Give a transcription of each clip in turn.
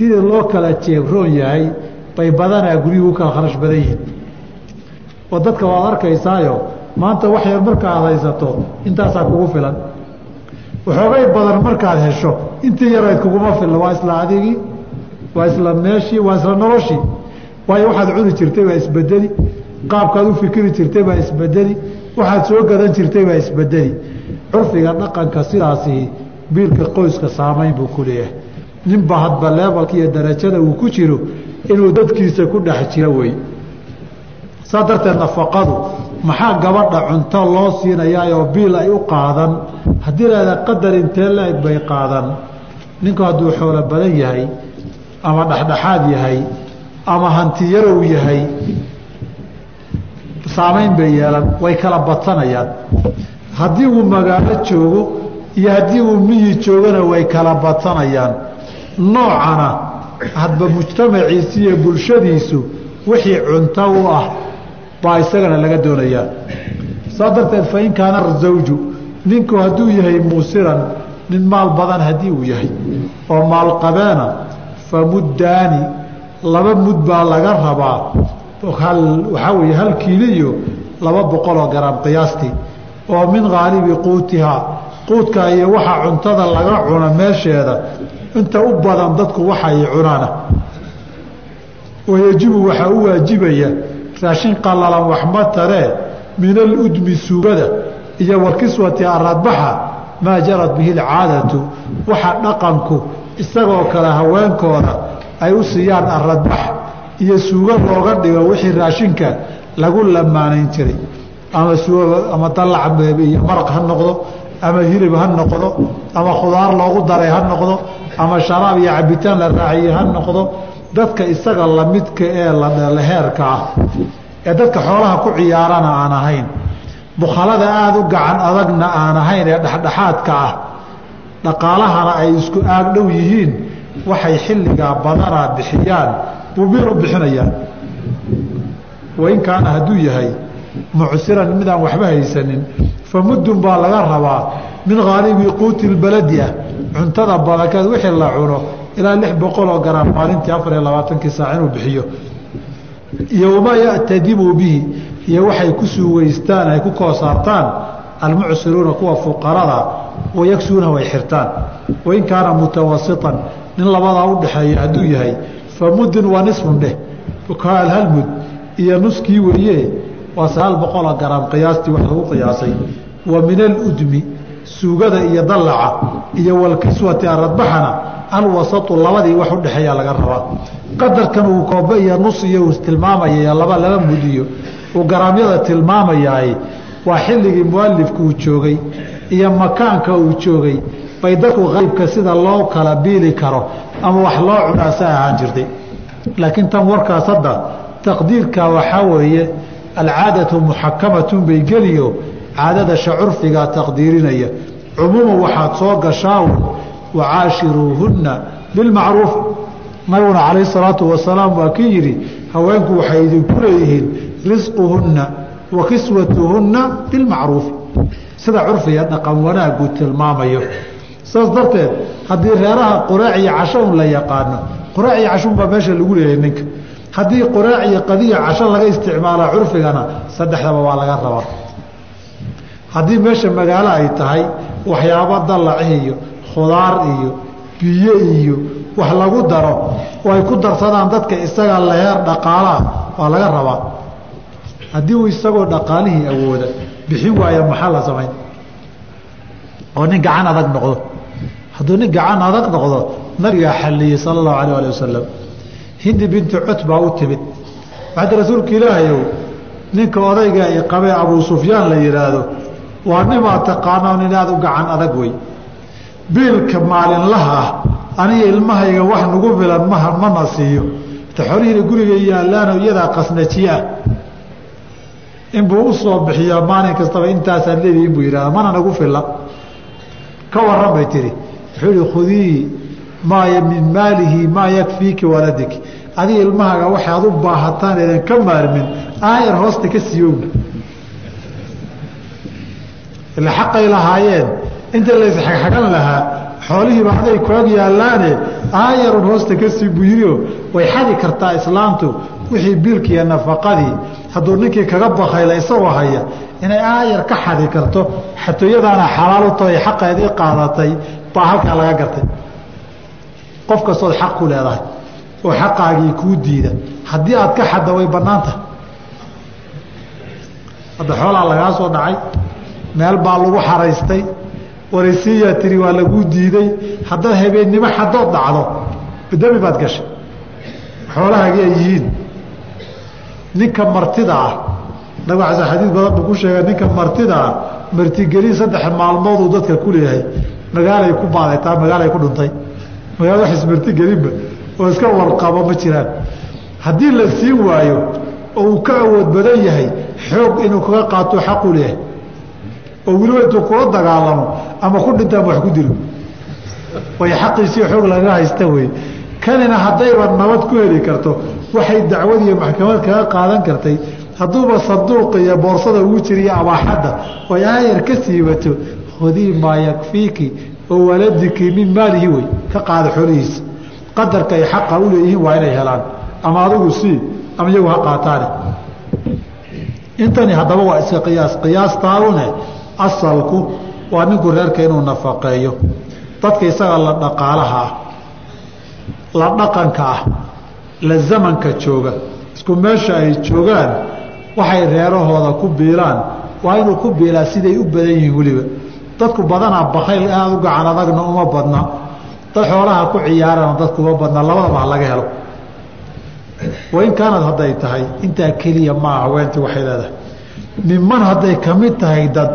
sidii loo kala jeebroon yahay bay badanaa guryuhu u kala kharash badan yihiin. Oo dadka waad arkaysaayo maanta wax yar markaad haysato intaasaa kugu filan. Waxoogay badan markaad hesho intii yarayd kuguma filna waa isla adigii waa isla meeshii waa isla noloshii waayo waxaad cuni jirtay baa isbedeli qaabkaad u fikiri jirtay baa isbedeli waxaad soo gadan jirtay baa isbedeli curfiga dhaqanka sidaasi biilka qoyska saamayn buu ku leeyahay ninba hadba leebalka iyo darajada uu ku jiro inuu dadkiisa ku dhex jiro wey. Saa darteed nafaqadu maxaa gabadha cunto loo siinayaayoo biil ay u qaadan? Haddii lahada qadar intee la-eg bay qaadan. Ninku hadduu xoolo badan yahay ama dhexdhexaad yahay ama hantiyarow yahay saamayn bay yeelan way kala badsanayaan. Haddii uu magaalo joogo iyo haddii uu miyi joogona way kala badsanayaan noocana hadba mujtamaciisi iyo bulshadiisu wixii cunto u ah baa isagana laga doonayaa. Saa darteed fain kaana zawju ninku hadduu yahay muusiran nin maal badan haddii uu yahay oo maalqabeena fa muddaani laba mud baa laga rabaa. Waxaa weeye hal kiiliyo laba boqoloo garaam qiyaastii oo min haalibi quutihaa quudka iyo waxa cuntada laga cuno meesheeda inta u badan dadku waxay cunaana wayajibu waxaa u waajibaya raashin qallalan waxma taree min aludmi suugada iyo warkiswati aradbaxa maa jarad bihi alcaadatu. Waxa dhaqanku isagoo kale haweenkooda ay u siiyaan aradbax iyo suugo looga dhigo wixii raashinka lagu lamaanayn jiray. Ama ama dalac iyo maraq ha noqdo ama hilib ha noqdo ama khudaar loogu daray ha noqdo ama sharaab iyo cabitaan la raaciye ha noqdo dadka isaga lamidka ee laheerka ah ee dadka xoolaha ku ciyaarana aan ahayn. Bukhalada aada u gacan adagna aan ahayn ee dhexdhexaadka ah. Dhaqaalahana ay isku aag dhow yihiin waxay xilligaa badanaa bixiyaan buu biil u bixinayaan wain kaana hadduu yahay mucsiran midaan waxba haysanin. Fa muddun baa laga rabaa min haalibi quuti lbaladi ah cuntada badankeed wixii la cuno ilaa lix boqoloo garaam maalintii afar iyo labaatankii saac inuu bixiyo. Iyo wamaa ya'tadimu bihi iyo waxay ku suugeystaan ay ku koosaartaan almucsiruuna kuwa fuqarada wayagsuunahu ay xirtaan. Wain kaana mutawasiطan nin labadaa udhaxeeya hadduu yahay fa muddun waa nisfun dheh hal mud iyo nuskii weeye waa sagaal boqoloo garaam qiyaastii wax lagu qiyaasay. Wa min aludmi suugada iyo dallaca iyo walkiswati aradbaxana alwasatu labadii wax udhexeeyaa laga rabaa qadarkan uu koobe iyo nus iyo uu tilmaamaya laba laba mudiyo. Uu garaamyada tilmaamayaay waa xilligii mualifku uu joogay iyo makaanka uu joogay. Bay dadku qaybka sida loo kala biili karo ama wax loo cunaasa ahaan jirtay. Laakiin tan warkaas hadda taqdiirka waxaa weeye alcaadatu muxakamatun bay geliyo caadada shacurfigaa taqdiirinaya. Cumuuman waxaad soo gashaaun wacaashiruuhunna bilmacruufi nabiguna calayh salaatu wasalaam waa kii yidhi haweenku waxay idinku leeyihiin risquhunna wa kiswatuhunna bilmacruufi sida curfiga dhaqan wanaagu tilmaamayo. Saas darteed haddii reeraha qoraac iyo casho un la yaqaano qoraac iyo casho unbaa meesha lagu leeyahay ninka haddii qoraac iyo qadiya casho laga isticmaalaa curfigana saddexdaba waa laga rabaa. Haddii meesha magaalo ay tahay waxyaabo dalaci iyo khudaar iyo biyo iyo wax lagu daro oo ay ku darsadaan dadka isaga laheer dhaqaalaha waa laga rabaa. Haddii uu isagoo dhaqaalihii awooda bixin waaya maxaa la samayn? Oo nin gacan adag noqdo. Hadduu nin gacan adag noqdo nabigaa xalliyey sala allahu alayh ali wasalam hindi bintu cot baa u timid. Waxaad rasuulka ilaahayow ninka odayga i qabee abuu sufyaan la yidhaahdo waa nimaa taqaanao nin aada u gacan adag wey. Biilka maalinlaha ah aniga ilmahayga wax nagu filan maha mana siiyo ta xolihiina guriga yaallaano iyadaa qasnajiye ah. Inbuu u soo bixiyaa maalin kastaba intaasaad leedihin buu yidhahda mana nagu filla ka waran bay tihi wuxuu ihi khudii maa min maalihi maa yakfiiki waladik. Adiga ilmahaaga waxaad u baahataan eedan ka maarmin aayar hoosta ka siiyowna ila xaqay lahaayeen. Inta laysxagxagan lahaa xoolihiiba aday ku ag yaallaane aayarun hoosta ka sii buyirioo way xadi kartaa islaamtu wixii biilkiiyo nafaqadii. Hadduu ninkii kaga bakayla isagoo haya inay aayar ka xadi karto. Xatooyadaana xalaal u tahay xaqeedii qaadatay baa halkaa laga gartay qof kastood xaq ku leedahay oo xaqaagii kuu diida. Haddii aad ka xadda way bannaan tahay hadda xoolaa lagaa soo dhacay. Meel baa lagu xaraystay. Waraysiyaa tiri waa laguu diiday. Haddaad habeennimo xadood dhacdo dami baad gashay. Xoolahaagii ay yihiin. Ninka martida ah nabig xasan xadiid badan buu ku sheegay ninka martida ah martigelin saddex maalmooduu dadka ku leeyahay. Magaalay ku baadaytaa magaalay ku dhuntay magaalada wax ismartigelinba oo iska warqabo ma jiraan. Haddii la siin waayo oo uu ka awood badan yahay xoog inuu kaga qaato xaqu leeyahay oo weliba intuu kula dagaalamo ama ku dhintaan wax ku dilo. Way xaqiisii xoog laga haysta wey kanina haddayba nabad ku heli karto waxay dacwad iyo maxkamad kaga qaadan kartay. Hadduuba saduuqa iyo boorsada ugu jiriyo abaaxadda oy aayar ka siibato. Khudii maa yakfiiki oo waladiki min maalihi wey ka qaada xoolihiisa qadarka ay xaqa u leeyihiin waa inay helaan ama adigu sii ama iyagu ha qaataane. Intani haddaba waa iska qiyaas qiyaastaadune asalku waa ninku reerka inuu nafaqeeyo. Dadka isaga la dhaqaalaha ah la dhaqanka ah la zamanka jooga isku meesha ay joogaan waxay reerahooda ku biilaan. Waa inuu ku biilaa siday u badan yihiin weliba dadku badanaa bakayl aada u gacan adagna uma badna. Dad xoolaha ku ciyaarana dadku badna labadaba laga helo. Wain kaanad hadday tahay intaa keliya maaha haweentii waxay leedahay. Niman hadday ka mid tahay dad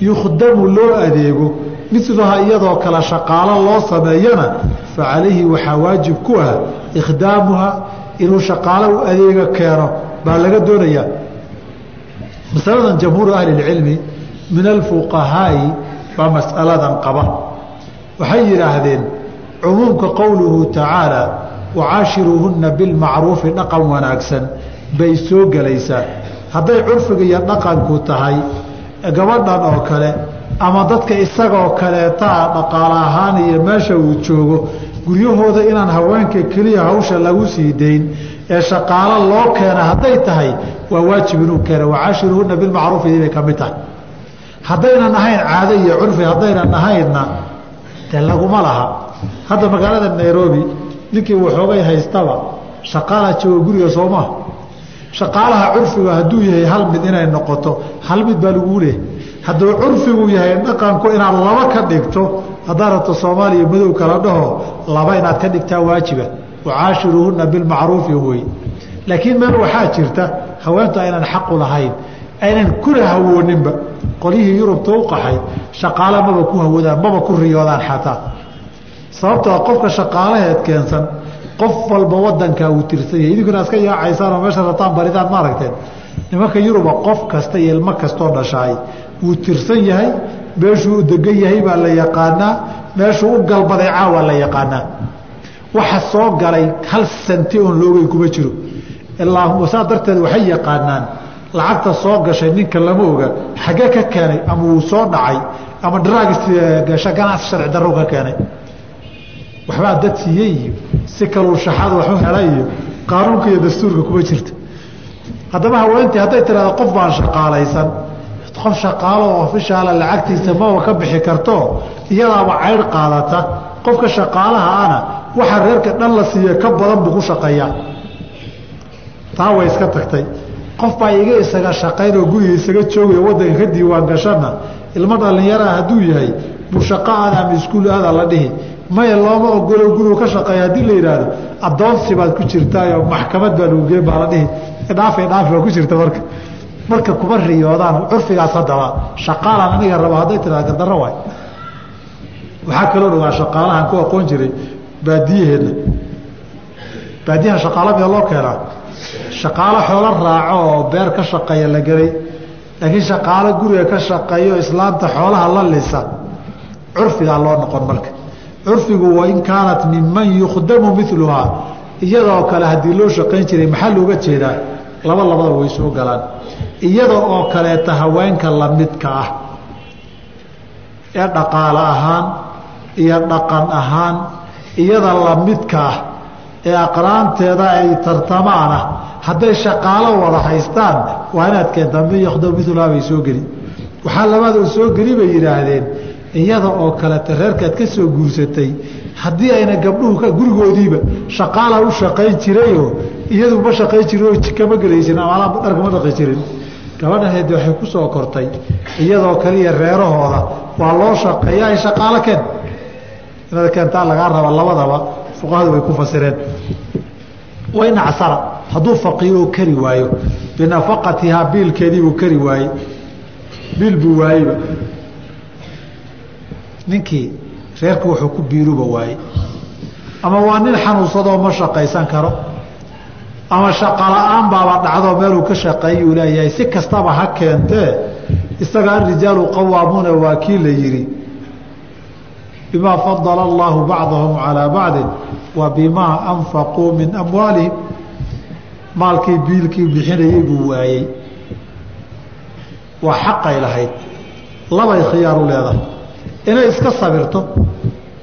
yukhdamu loo adeego miluha iyadoo kale shaqaalo loo sameeyana fa calayhi waxaa waajib ku ah ikhdaamuha inuu shaqaalo u adeega keeno baa laga doonayaa. Masaladan jamhuuru ahli اlcilmi min alfuqahaa'i baa mas'aladan qaba. Waxay yidhaahdeen cumuumka qowluhu tacaala wacaashiruuhunna bilmacruufi dhaqan wanaagsan bay soo gelaysaa. Hadday curfiga iyo dhaqanku tahay gabadhan oo kale ama dadka isagoo kaleetaa dhaqaale ahaan iyo meesha uu joogo guryahooda inaan haweenka keliya hawsha lagu sii dayn ee shaqaalo loo keena hadday tahay waa waajib inuu keena wacaashiruuhunna bilmacruufi bay ka mid tahay haddaynan ahayn caado iyo curfi haddaynan ahaynna dee laguma laha. Hadda magaalada nairobi ninkii waxoogay haystaba shaqaala jooga guriga soomaa shaqaalaha curfiga hadduu yahay hal mid inay noqoto hal mid baa laguu leehay hadduu curfigu yahay dhaqanku inaad laba ka dhigto haddaad rabto soomaaliya madow kala dhaho laba inaad ka dhigtaa waajiba. Wacaashiruuhunna bilmacruufi wey. Laakiin meel waxaa jirta haweentu aynan xaqu lahayn aynan kuna hawooninba. Qolyihii yurubta u qaxay shaqaale maba ku hawoodaan maba ku riyoodaan xataa. Sababtoo qofka shaqaalaheed keensan qof walba wadankaa uu tirsan yahay idinkuna iska yaacaysaan oo meesha rataan baridaan ma aragteen nimanka yuruba qof kasta iyo ilmo kastoo dhashaay wuu tirsan yahay meeshuu u degan yahay baa la yaqaanaa meeshuu u galbaday caawaa la yaqaanaa. Waxa soo galay hal santi oon loogeyn kuma jiro. Ilaa saa darteed waxay yaqaanaan lacagta soo gashay ninka lama oga xaggee ka keenay ama wuu soo dhacay ama draagisgasha ganacsi sharci darrow ka keenay. Waxbaa dad siiyey iyo si kaluu shaxada waxu helay iyo qaanuunka iyo dastuurka kuma jirto haddaba haweentii hadday tiraahdo qof baan shaqaalaysan qof shaqaalo ofishaala lacagtiisa maba ka bixi karto iyadaaba caydh qaadata. Qofka shaqaalaha ana waxa reerka dhan la siiya ka badan buu ku shaqeeyaa. Taa way iska tagtay qof baa iga isaga shaqayn oo guriga isaga joogaya wadanka ka diiwaan gashana ilmo dhallinyaraa hadduu yahay buu shaqo aada ama iskuul aada la dhihi. Maya looma ogolo gurigu ka shaqeeya haddii la yidhaahdo addoonsi baad ku jirtaayoo maxkamad baa lagu geen baa la dhihi. Dhaafe dhaafi baa ku jirta marka. Marka kuma riyoodaan curfigaas haddaba shaqaalaan aniga raba hadday tiraa gardarro waay. Waxaa kaloo dhawaa shaqaalahan ku aqoon jiray baadiyaheenna. Baadiyaha shaqaalo mee loo keenaa shaqaalo xoolo raaco oo beer ka shaqeeya la gelay. Laakiin shaqaalo guriga ka shaqeeyo islaamta xoolaha la lisa curfigaa loo noqon marka. Curfigu wain kaanat minman yukhdamu miluhaa iyadoo kale haddii loo shaqayn jiray maxaa looga jeedaa? Laba labada way soo galaan. Iyada oo kaleeta haweenka lamidka ah. Ee dhaqaale ahaan iyo dhaqan ahaan iyada lamidka ah ee aqraanteeda ay tartamaana hadday shaqaalo wada haystaan waa inaad keentaa min yakhdam milhaa bay soo geli waxaa labaadoo soo geli bay yidhaahdeen iyada oo kaleta reerkaad ka soo guursatay haddii ayna gabdhuhu gurigoodiiba shaqaala u shaqayn jirayoo iyadu ma shaqayn jirin oo jikama gelaysin ama dharkama dhaqi jirin. Gabadhaheed waxay ku soo kortay iyadoo kaliya reerahooda waa loo shaqeeya ay shaqaalo keen. Inaad keentaa lagaa raba labadaba fuqahadu way ku fasireen. Wain acsara hadduu faqiiroo kari waayo binafaqatihaa biilkeediibuu kari waaye biil buu waayeyba. Ninkii reerku wuxuu ku biiluba waaye ama waa nin xanuunsadoo ma shaqaysan karo. Ama shaqala-aan baaba dhacdoo meeluu ka shaqeeyuu leeyahay. Si kastaba ha keentee isaga arijaalu qawaamuuna waa kii la yidhi. Bimaa fadala allaahu bacdahum calaa bacdin wa bimaa anfaquu min amwaalihim maalkii biilkii bixinayey buu waayey waa xaqay lahayd. Labay khiyaaru leedahay. Inay iska sabirto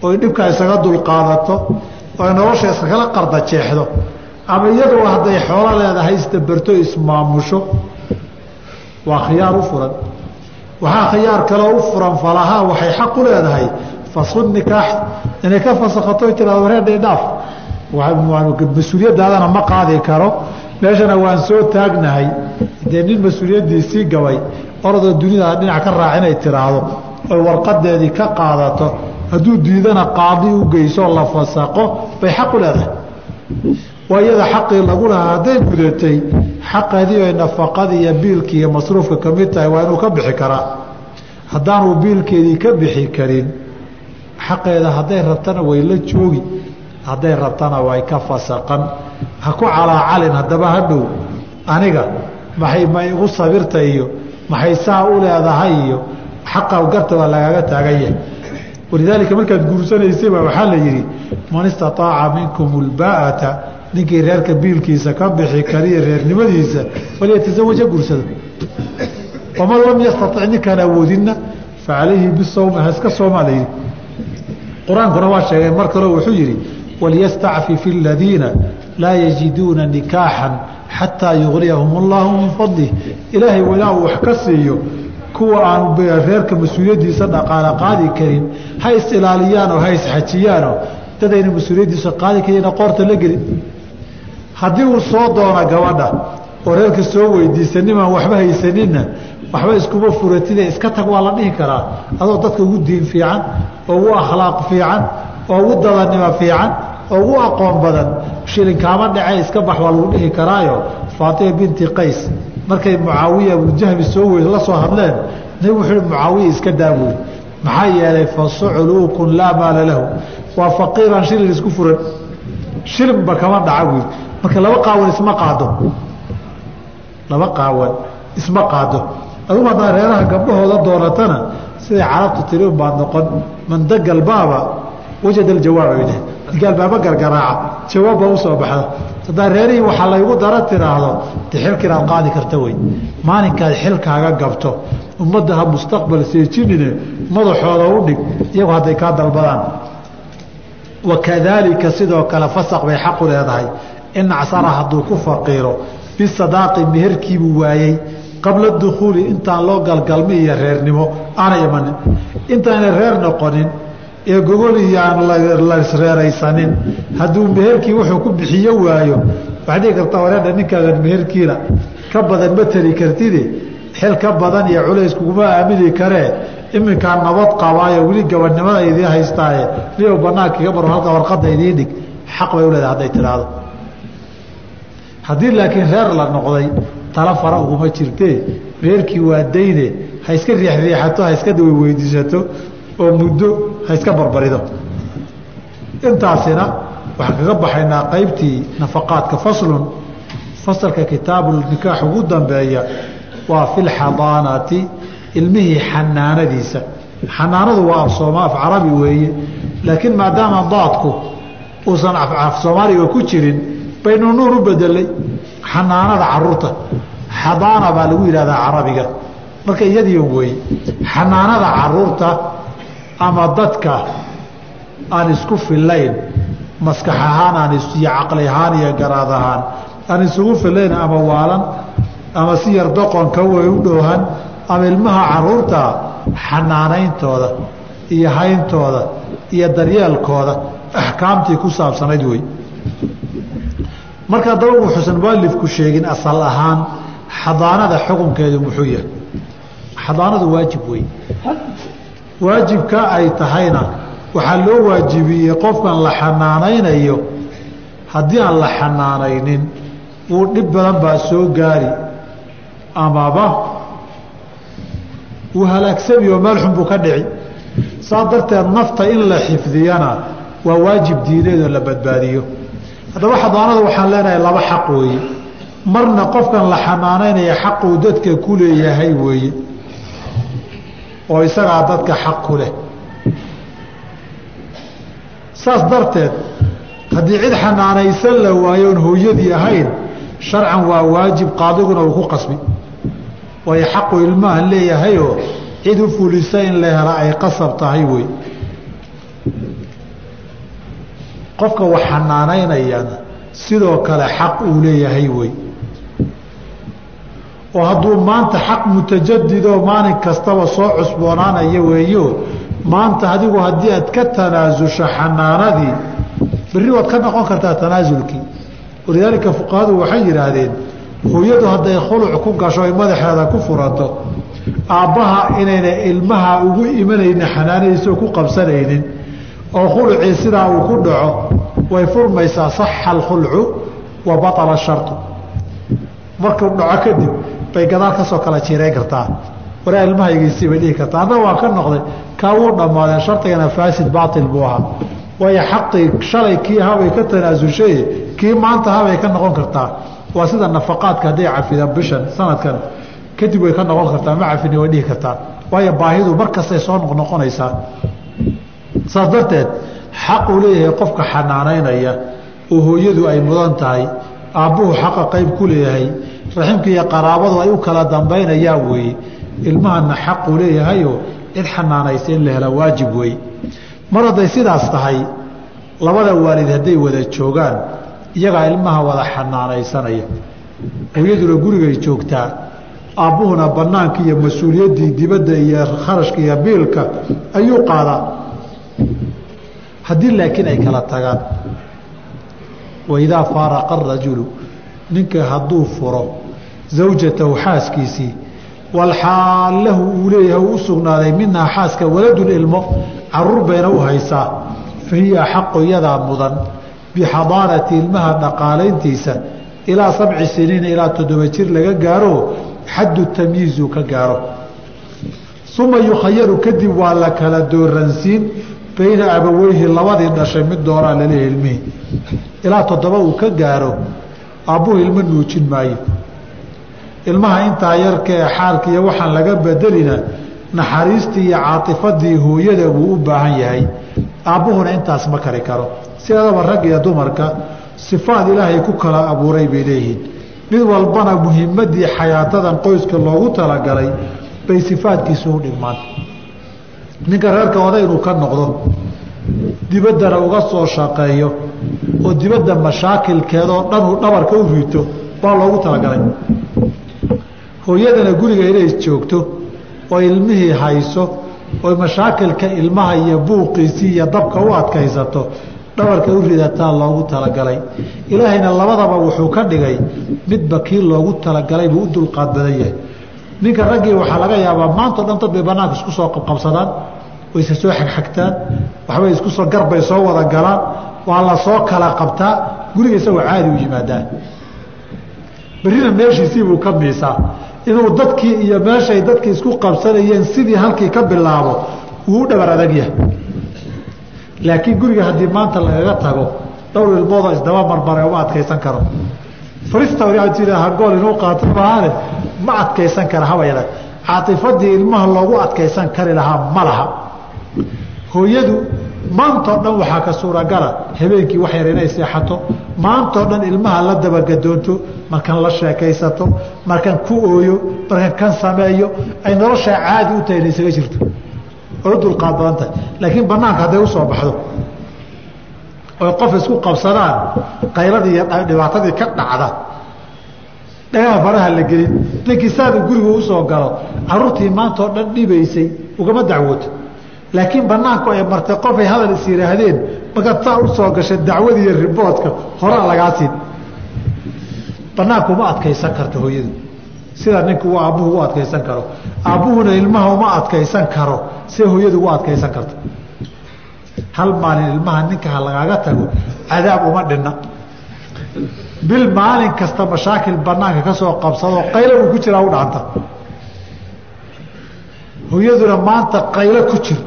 oy dhibka isaga dulqaadato oy nolosha iskakala qarda jeexdo ama iyadoo hadday xoolo leedahay isdabarto ismaamusho waa khiyaar u furan. Waxaa khiyaar kaloo u furan falahaa waxay xaq u leedahay. Fasku nikaax. Inay ka fasakhato tirado wareerdhay dhaaf mas'uuliyaddaadana ma qaadi karo meeshana waan soo taagnahay. Dee nin mas'uuliyaddiisii gabay orodoo dunida dhinac ka raac inay tiraahdo oy warqadeedii ka qaadato hadduu diidana qaadi u geysoo la fasaqo bay xaq u leedahay. Waa iyada xaqii lagu lahaa hadday gudatay xaqeedii ay nafaqadii iyo biilkii iyo masruufka ka mid tahay waa inuu ka bixi karaa. Haddaanuu biilkeedii ka bixi karin xaqeeda hadday rabtana way la joogi hadday rabtana way ka fasaqan. Ha ku calaacalin haddaba hadhow aniga maxay ma igu sabirta iyo maxay saa u leedahay iyo xaqa garta waa lagaaga taagan yahay walidaalika markaad guursanaysayba waxaa la yidhi man istaaaca minkum ulbaa'ata ninkii reerka biilkiisa ka bixi kariya reernimadiisa falyatazawaja guursada. Waman lam yastatic ninkaan awoodinna facalayhi bisawmi ha soomaa la yidhi. Qur'aankuna waa sheegay mar kaleo wuxuu yidhi walyastacfif aladiina laa yajiduuna nikaaxan xataa yugniyahum allaahu min fadlih ilaahay walaa uu wax ka siiyo kuwa aan reerka mas'uuliyaddiisa dhaqaala qaadi karin ha is ilaaliyaanoo ha isxajiyaanoo dadayna mas'uuliyaddiisa qaadi karina qoorta la gelin haddii uu soo doono gabadha oo reerka soo weydiisa nimaan waxba haysaninna waxba iskuma furatide iska tag waa la dhihi karaa adoo dadka ugu diin fiican oo ugu akhlaaq fiican oo ugu dadanimo fiican ugu aqoon badan shilinkaama dhace iska bax waa lagu dhihi karaayo. Faatima binti qays markay mucaawiya abujahmi soo wey la soo hadleen nabigu wuxuu mucaawiya iska daabuy maxaa yeelay fasucluukun laa maala lahu. Waa faqiiraan shilin isku furan. Shilinba kama dhaca buy marka laba qaawan isma qaado. Laba qaawan isma qaado. Adugu haddaa reeraha gabdhahooda doonatana siday carabtu tiri unbaad noqon. Mandagalbaaba wajada aljawaab ay dheh digaalbaaba gargaraaca jawaab baa u soo baxda haddaa reerihii waxaa laygu dara tiraahdo de xilka inaad qaadi karta wey maalinkaad xilkaaga gabto ummadda ha mustaqbal seejinine madaxooda u dhig iyagu hadday kaa dalbadaan. Wakadaalika sidoo kale fasaq bay xaqu leedahay. In acsara hadduu ku faqiiro bisadaaqi meherkiibuu waayey qabla dukhuuli intaan loo galgalmi iyo reernimo aanay imanin. Intaanay reer noqonin ee gogol iyo aan laisreeraysanin hadduu meherkii wuxuu ku bixiyo waayo waxaad dhihi kartaa wareedha ninkaagan meherkiina ka badan ma teli kartide xil ka badan iyo culays kuguma aamini karee iminkaa nabad qabaayo weli gabadhnimada idiin haystaaye nio banaanka iga baro halka warqadda idiin dhig. Xaq bay u hadday tidhaahdo haddii laakiin reer la noqday tala fara uguma jirtee meherkii waa dayne ha iska riixriixato ha iska weydiisato oo muddo ha iska barbarido. Intaasina waxaan kaga baxaynaa qaybtii nafaqaadka faslun. Fasalka kitaabunikaax ugu dambeeya waa fi lxadaanati ilmihii xanaanadiisa. Xanaanadu waa af sooma af carabi weeye laakiin maadaama daadku uusan af soomaaliga ku jirin baynu nuur u bedelay xanaanada carruurta. Xadaana baa lagu yidhahdaa carabiga. Marka iyadii wey xanaanada carruurta ama dadka aan isku filayn maskax ahaan aan iyo caqli ahaan iyo garaad ahaan aan isugu filayn ama waalan ama si yar doqonka way u dhowhan ama ilmaha carruurta xanaanayntooda iyo hayntooda iyo daryeelkooda axkaamtii ku saabsanayd wey marka daba wuxuusan mualifku sheegin asal ahaan xadaanada xukunkeedu muxuu yahay? Xadaanadu waajib wey waajibka ay tahayna. Waxaa loo waajibiyey qofkan la xanaanaynayo. Haddii aan la xanaanaynin wuu dhib badan baa soo gaari. Amaba wuu halaagsami oo meel xun buu ka dhici. Saa darteed nafta in la xifdiyana waa waajib diineed oo la badbaadiyo. Haddaba xadaanada waxaan leenahay laba xaq weeye. Marna qofkan la xanaanaynaya xaquu dadka ku leeyahay weeye oo isagaa dadka xaq ku leh. Saas darteed haddii cid xanaanaysan la waayo oon hooyadii ahayn sharcan waa waajib qaadiguna uu ku qasbi. Waayo xaqu ilmahan leeyahayoo cid u fulisa in la hela ay qasab tahay wey. Qofka wax xanaanaynayana sidoo kale xaq uu leeyahay wey oo hadduu maanta xaq mutajadidoo maalin kastaba soo cusboonaanaya weeyo maanta adigu haddii aad ka tanaasusho xanaanadii berri waad ka noqon kartaa tanaasulkii walidaalika fuqahadu waxay yidhaahdeen hooyadu hadday khuluc ku gasho ay madaxeeda ku furato aabbaha inayna ilmaha ugu imanaynin xanaanadiisoo ku qabsanaynin oo khulucii sidaa uu ku dhaco way furmaysaa saxa alkhulcu wa baطala shartu. Markuu dhaco kadib bay gadaal ka soo kala jiirayn kartaa. Waraa ilmahaygiisii bay dhihi kartaa. Annaga waa ka noqday kaa wuu dhammaadeen shardigana faasid baatil buu ahaa. Waayo xaqii shalay kii ahaabay ka tanaasushay kii maanta ahaabay ka noqon kartaa. Waa sida nafaqaadka hadday cafidaan bishan sanadkan kadib way ka noqon kartaa ma cafini way dhihi kartaa. Waayo baahidu mar kastay soo noqnoqonaysaa saas darteed xaq uu leeyahay qofka xanaanaynaya oo hooyadu ay mudan tahay aabbuhu xaqa qayb ku leeyahay raximka iyo qaraabadu ay u kala dambaynayaan weeye ilmahana xaquu leeyahayoo cid xanaanaysa in la hela waajib weeye mar hadday sidaas tahay labada waalid hadday wada joogaan iyagaa ilmaha wada xanaanaysanaya hooyaduna gurigay joogtaa aabbuhuna banaanka iyo mas'uuliyaddii dibadda iyo kharashka iyo biilka ayuu qaadaa. Haddii laakiin ay kala tagaan waidaa faaraqa arajulu ninka hadduu furo zawjatahu xaaskiisii walxaal lahu uu leeyahay uu u sugnaaday minhaa xaaska waladun ilmo carruur bayna u haysaa fa hiya axaqu iyadaa mudan bixadaanati ilmaha dhaqaalayntiisa ilaa sabci siniina ilaa toddoba jir laga gaaro xaddu tamyiizu ka gaaro. Uma yukhayaru kadib waa la kala dooransiin bayna abaweyhi labadii dhashay mid doonaa laleeyahy ilmihii. Ilaa toddoba uu ka gaaro aabbuhu ilmo nuujin maayo. Ilmaha intaa yarkaee xaalka iyo waxaan laga bedelina naxariistii iyo caatifadii hooyada buu u baahan yahay. Aabbuhuna intaas ma kari karo. Sideedaba rag iyo dumarka sifaad ilaahay ku kala abuuray bay leeyihiin. Mid walbana muhimadii xayaatadan qoyska loogu talagalay bay sifaadkiisu u dhigmaan. Ninka reerka oday inuu ka noqdo dibaddana uga soo shaqeeyo oo dibadda mashaakilkeedoo dhan uu dhabarka u rito baa loogu talagalay. Hooyadana guriga inay joogto oo ilmihii hayso oo mashaakilka ilmaha iyo buuqiisii iyo dabka u adkaysato dhabarka u ridataa loogu talagalay. Ilaahayna labadaba wuxuu ka dhigay midba kii loogu talagalay buu u dulqaad badan yahay. Ninka raggii waxaa laga yaabaa maantao dhan dad bay banaanka isku soo qabqabsadaan wayse soo xagxagtaan waxbay iskusoo garbay soo wada galaan waa la soo kala qabtaa guriga isagoo caadi u yimaadaa berrina meeshiisiibuu ka miisaa inuu dadkii iyo meeshay dadkii isku qabsanayeen sidii halkii ka bilaabo wuu u dhabar adag yahay. Laakiin guriga haddii maanta lagaga tago dhowr ilmoodoo isdaba marmare uma adkaysan karo. Fristahagool inuu qaato mahaane ma adkaysan kara habayada caatifadii ilmaha loogu adkaysan kari lahaa ma laha hooyadu maantao dhan waxaa ka suuragala habeenkii wax yar inay seexato. Maantao dhan ilmaha la dabagadoonto markan la sheekaysato. Markan ku ooyo. Markan kan sameeyo. Ay noloshaa caadi u tahay inay isaga jirto. Oo dulqaad badan tahay. Laakiin banaanka hadday u soo baxdo oy qof isku qabsadaan qayladii iyo dhibaatadii ka dhacda dhagaha faraha la gelin ninkii saadu gurigu u soo galo caruurtii maanta oo dhan dhibaysay ugama dacwooto laakiin banaanku ay martay qofay hadal is yidhaahdeen markaad saa u soo gashay dacwadi iyo riboodka horaa lagaa siin. Banaanku uma adkaysan karto hooyadu. Sida ninku aabbuhu u adkaysan karo. Aabbuhuna ilmaha uma adkaysan karo see hooyadu u adkaysan karto. Hal maalin ilmaha ninka lagaaga tago cadaab uma dhinna. Bil maalin kasta mashaakil banaanka ka soo qaylo uu ku jiraa u dhacanta hooyaduna maanta qaylo ku jir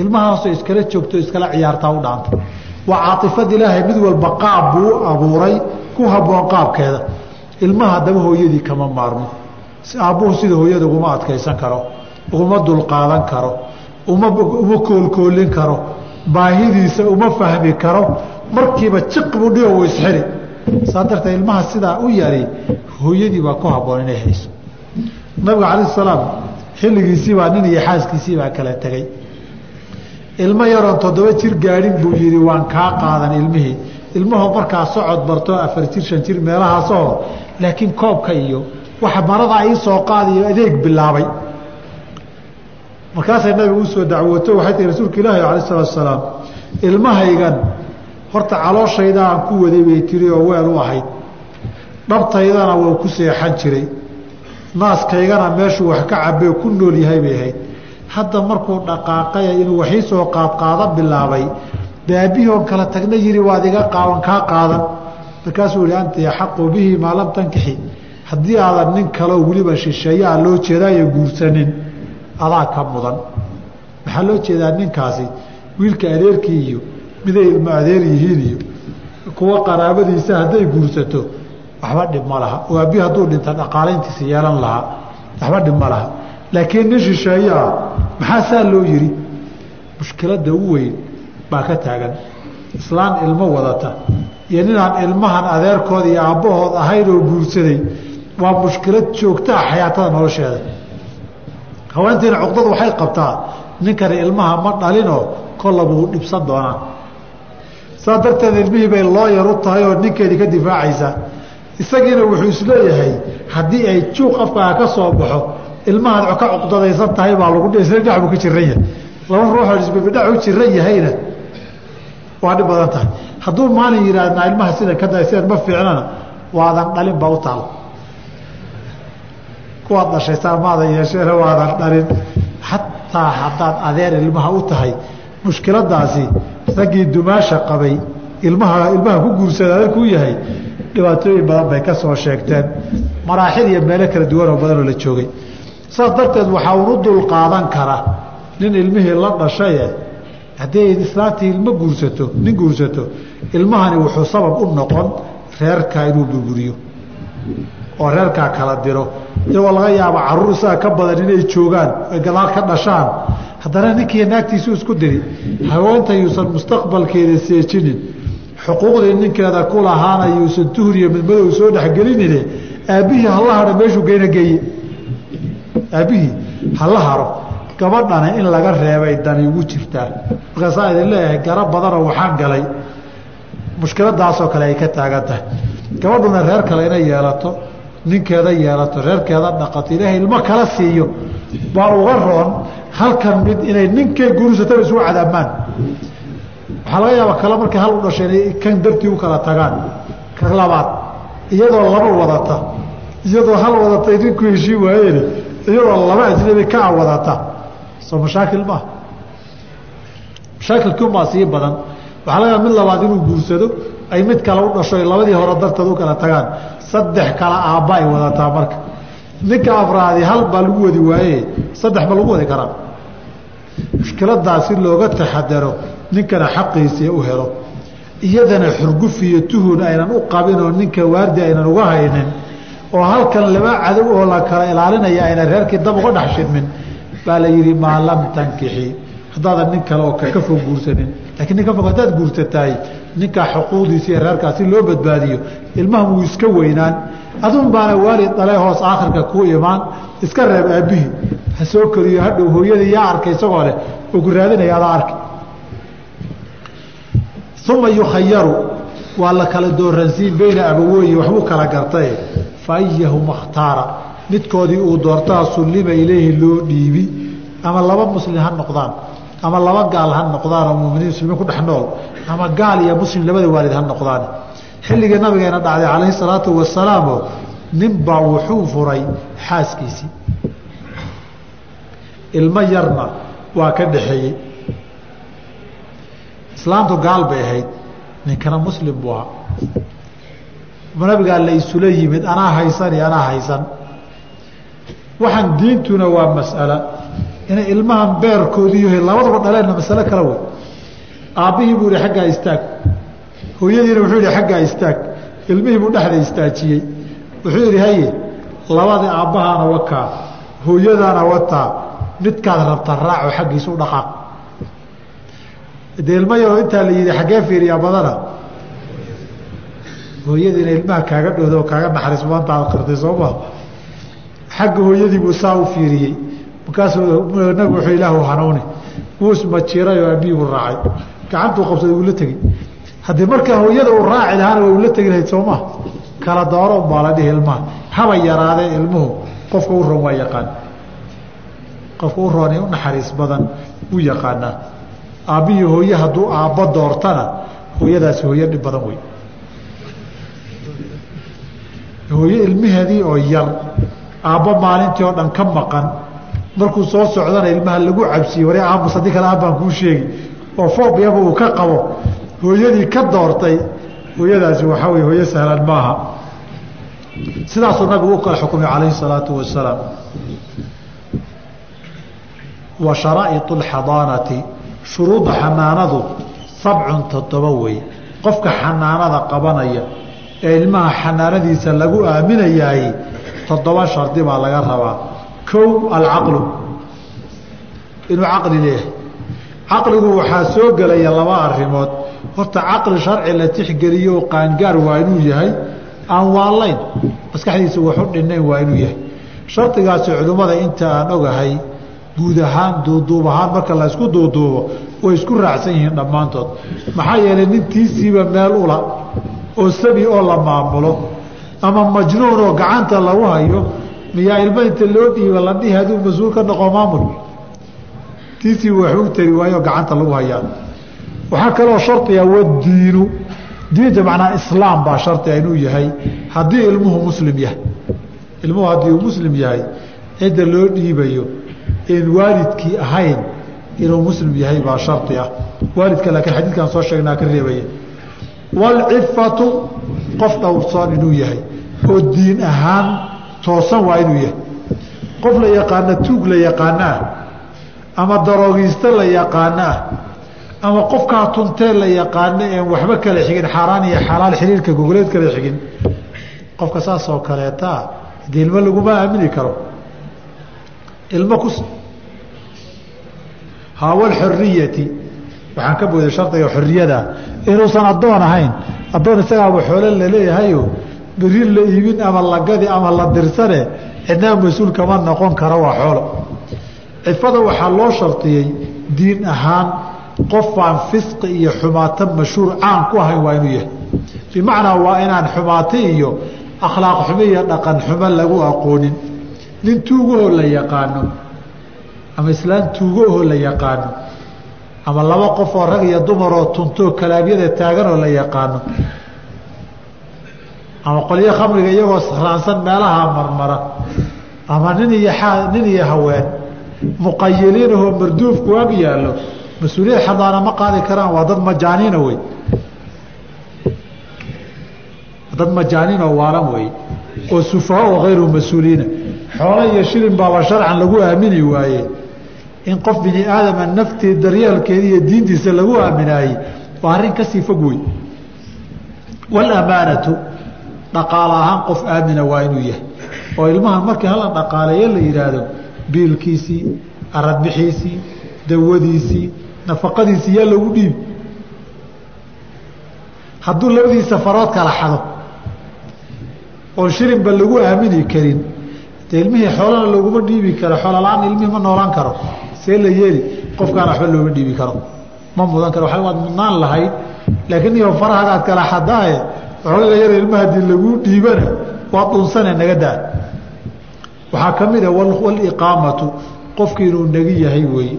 ilmahaasoo iskala joogto iskala ciyaartaa u dhacanta waa caaifad ilaahay mid walba qaab buu abuuray ku haboon qaabkeeda. Ilmaha haddaba hooyadii kama maarmo. Aabbuhu sida hooyada uguma adkaysan karo uguma dulqaadan karo uma koolkoolin karo baahidiisa uma fahmi karo markiiba jiq buu dhigo uu isxiri saa darteed ilmaha sidaa u yari hooyadii baa ku haboon inay hayso. Nabiga calayh salaam xilligiisii baa nin iyo xaaskiisii baa kala tegey ilmo yaroon toddoba jir gaadhin buu yidhi waan kaa qaadan ilmihii. Ilmaho markaa socod barto afar jir shan jir meelahaasoo laakiin koobka iyo waxa maradaa ii soo qaadiyo adeeg bilaabay. Markaasay nabigu u soo dacwooto waxay tihi rasuulka ilaahi calayh salaatu salaam ilmahaygan horta calooshayda aan ku waday bay tiri oo weel u ahayd. Dhabtaydana waa ku seexan jiray. Naaskaygana meeshuu wax ka cabee ku nool yahay bay ahayd hadda markuu dhaqaaqaya inuu waxii soo qaadqaada bilaabay. Daabihii oon kala tagna yiri waad iga qaawan kaa qaadan. Markaasuu yihi anta yaxaqu bihi maa lam tankixi. Haddii aadan nin kaleo weliba shisheeyaa loo jeedaayo guursanin adaa ka mudan. Maxaa loo jeedaa ninkaasi wiilka adeerkii iyo miday ilmo adeer yihiin iyo kuwa qaraabadiisa hadday guursato waxba dhib ma laha. Oo abi hadduu dhinta dhaqaalayntiisa yeelan lahaa waxba dhib ma laha laakiin nin shisheeye ah maxaa saa loo yidhi mushkiladda u weyn baa ka taagan. Islaan ilmo wadata. Iyo ninaan ilmahan adeerkood iyo aabbahood ahayn oo guursaday waa mushkilad joogtaa xayaatada nolosheeda. Haweentiina cuqdadu waxay qabtaa ninkani ilmaha ma dhalinoo kollaba uu dhibsan doonaa. Saa darteed ilmihii bay looyar u tahay oo ninkeedii ka difaacaysaa isagiina wuxuu is leeyahay haddii ay juuq afkaaga ka soo baxo ilmahaad ka cuqdadaysan tahay baa lagu isla dhinac buu ka jiran yahay laba ruuxoo isbibidhac u jiran yahayna waa dhib badan tahay. Hadduu maalin yidhahdna ilmaha sidan ka da sidan ma fiicnana waadan dhalin baa u taal. Kuwaad dhashay saamaadan yeesheena waadan dhalin. Xataa haddaad adeer ilmaha u tahay mushkiladaasi raggii dumaasha qabay ilmaha ilmaha ku guursada adeerkuu yahay dhibaatooyin badan bay ka soo sheegteen. Maraaxil iyo meelo kala duwanoo badanoo la joogay saas darteed waxaa unu dul qaadan kara nin ilmihii la dhashaye. Haddii islaantii ilmo guursato nin guursato ilmahani wuxuu sabab u noqon reerkaa inuu burburiyo oo reerkaa kala diro. Iyagoo laga yaabo carruur isaga ka badan inay joogaan ay gadaal ka dhashaan. Haddana ninkii naagtiisu isku diri haweenta yuusan mustaqbalkeeda seejinin xuquuqdii ninkeeda ku lahaana yuusan tuhriyo midmadow soo dhexgelinine aabbihii hala haro meeshuu geyna geeye aabbihii hala haro. Gabadhana in laga reebay dani ugu jirtaa markaasaa idin leeyahay garo badanoo waxaan galay. Mushkiladaasoo kale ay ka taagan tahay gabadhuna reer kale inay yeelato ninkeeda yeelato reerkeeda dhaqato ilaahay ilmo kala siiyo. Waa uga roon halkan mid inay ninkay guursataba isugu cadaabmaan. Waxaa laga yaaba kale markay hal u dhashay inay kan dartii u kala tagaan. Labaad iyadoo laba wadata iyadoo hal wadatay ninku heshii waayeen iyadoo laba ajnabi kaa wadata. Soo mashaakil maaha mashaakilkumaa sii badan. Waxaa laga mid labaad inuu guursado ay mid kale u dhasho labadii hore darteed u kala tagaan. Saddex kala aabba ay wadataa marka. Ninka afraadi hal baa lagu wadi waaye saddex ma lagu wadi karaa. Mushkiladaas si looga taxadaro ninkana xaqiisii u helo. Iyadana xurguf iyo tuhun aynan u qabin oo ninka waardi aynan uga haynin oo halkan laba cadow oo la kala ilaalinaya aynan reerkii dab uga dhex shidmin baa la yidhi maa lam tankixi. Haddaadan nin kale oo ka fog guursanin lakiin nin fog haddaad guursatahay ninkaa xuquuqdiisa iyo reerkaas si loo badbaadiyo ilmahan wuu iska weynaan. Adun baana waalid dhale hoos aakhirka kuu imaan iska reeb aabbihii. Ha soo koriyo hadhow hooyadii yaa arkay isagoo leh oo ku raadinaya adaa arki uma yukhayaru waa la kala dooransiin beyna abawooyi waxbuu kala gartaye fa ayahuma khtaara midkoodii uu doortaa sullima ileyhi loo dhiibi ama laba muslim ha noqdaan ama laba gaal ha noqdaan oo muminiin muslimiin ku dhex nool ama gaal iyo muslim labada waalid ha noqdaan. Xilligii nabigeena dhacday calayhi salaatu wasalaamo ninbaa wuxuu furay xaaskiisii. Ilmo yarna waa ka dhaxeeyey islaamtu gaal bay ahayd ninkana muslim buu ahaa nabigaa la isula yimid anaa haysan iyo anaa haysan. Waxaan diintuna waa mas'ala. Inay ilmahan beerkoodii yahay labadaba dhaleenna masalo kala wey aabbihii buu yihi xaggaa istaag. Hooyadiina wuxuu yihi xaggaa istaag. Ilmihii buu dhexda istaajiyey. Wuxuu yidhi haye labadii aabbahaana wakaa hooyadaana wataa midkaad rabta raaco xaggiisa u dhaqaaq dee ilmo yaroo intaa la yidhi xaggee fiiriyaa badana hooyadiina ilmaha kaaga dhowda oo kaaga naxariis maanta aad qirtay soo maa xagga hooyadii buu saa u fiiriyey. Markaasuu nabigu wuxuu ilaahu hanuuni wuu ismajiiray oo aabihii buu raacay. Gacantuu qabsaday wuu la tegey. Haddii markaa hooyada uu raaci lahaana waa ula tegi lahayd soo maa kala dooro unbaa la dhihi ilmaha. Haba yaraadee ilmuhu. Qofka u roon waa yaqaan. Qofka u roon ee u naxariis badan wuu yaqaanaa. Aabbihii hooye hadduu aabbo doortana hooyadaasi hooyo dhib badan wey hooye ilmaheedii oo yar aabbo maalintii oo dhan ka maqan. Markuu soo socdana ilmaha lagu cabsiyey waree aamus haddii kale aabbaan kuu sheegi. Oo foobiyaba uu ka qabo hooyadii ka doortay hooyadaasi waxaa wey hooyo sahlan maaha. Sidaasuu nabigu u kala xukumay calayhi salaatu wasalaam. Wa sharaa'iط اlxadaanati shuruudda xanaanadu sabcun toddoba wey. Qofka xanaanada qabanaya ee ilmaha xanaanadiisa lagu aaminayaay toddoba shardi baa laga rabaa. Kow alcaqlu. Inuu caqli leeyahay. Caqligu waxaa soo gelaya laba arimood horta caqli sharci la tixgeliyo qaangaar waa inuu yahay aan waalayn. Maskaxdiisa waxu dhinayn waa inuu yahay. Shardigaasi culimmada inta aan ogahay guud ahaan duuduub ahaan marka la isku duuduubo way isku raacsan yihiin dhammaantood. Maxaa yeelay nintiisiiba meel ula oo sabi oo la maamulo. Ama majnuun oo gacanta lagu hayo miyaa ilmo inta loo dhiiba la dhihi haduu mas'uul ka noqo maamul? Tiisii waxuu tari waayo gacanta lagu hayaa. Waxaa kaloo shardiga wadiinu diinta macnaa islaam baa shardiga inuu yahay. Haddii ilmuhu muslim yahay ilmuhu haddii uu muslim yahay cidda loo dhiibayo in waalidkii ahayn inuu muslim yahay baa shardi ah. Waalidka laakiin xadiidkan soo sheegnaa ka reebaya waalcifatu qof dhowrsoon inuu yahay oo diin ahaan toosan waa inuu yahay qof la yaqaana tuug la yaqaano ah ama daroogiiste la yaqaano ah ama qofkaa tuntee la yaqaano een waxba kala xigin xaaraan iyo xalaal xiriirka gogoleed kala xigin qofka saas oo kaleetaa dee laguma aamini karo ilmo ku hawalxoriyati waxaan ka booday shardiga xoriyada inuusan addoon ahayn addoon isagaaba xoolo laleeyahayo beri la iibin ama lagadi ama la dirsane cidnaa mas'uul kama noqon karo waa xoolo. Cifada waxaa loo shardiyey diin ahaan qofaan fisqi iyo xumaato mashhuur caan ku ahayn waa inuu yahay. Bimacnaa waa inaan xumaato iyo akhlaaq xumo iyo dhaqan xumo lagu aqoonin. Nin tuugahoo la yaqaano ama islaan tuugahoo la yaqaano ama laba qof oo rag iyo dumaroo tuntoo kalaabyada taaganoo la yaqaano. Ama qolyo khamriga iyagoo raansan meelaha marmara. Ama nin iyo nin iyo haween. Muqayiliinahoo marduufku ag yaallo. Mas'uuliyad xadaana ma qaadi karaan waa dad majaaniina wey dad majaaniinoo waalan wey oo sufaha oo hayru mas'uuliina xoolo iyo shilin baaba sharcan lagu aamini waaye in qof bini aadama naftii daryeelkeeda iyo diintiisa lagu aaminaayey waa arrin ka sii fog wey waalamaanatu dhaqaale ahaan qof aamina waa inuu yahay. Oo ilmahan markii hala dhaqaaleeyo la yidhaahdo biilkiisii aradbixiisii dawadiisii nafaqadiisii yaa lagu dhiibi hadduu labadiisa farood kala xado oo shilinba lagu aamini karin de ilmihii xoolana looguma dhiibi karo xoolola-aan ilmihii ma noolaan karo see la yeeli qofkaana waxba looma dhiibi karo. Ma mudan karo waad mudnaan lahayd. Laakiin niyo farahagaad kala xadaaye waxoogaga yar ilma haddii laguu dhiibana waa dhunsane naga daa waxaa ka mid a waliqaamatu qofki inuu negi yahay weeye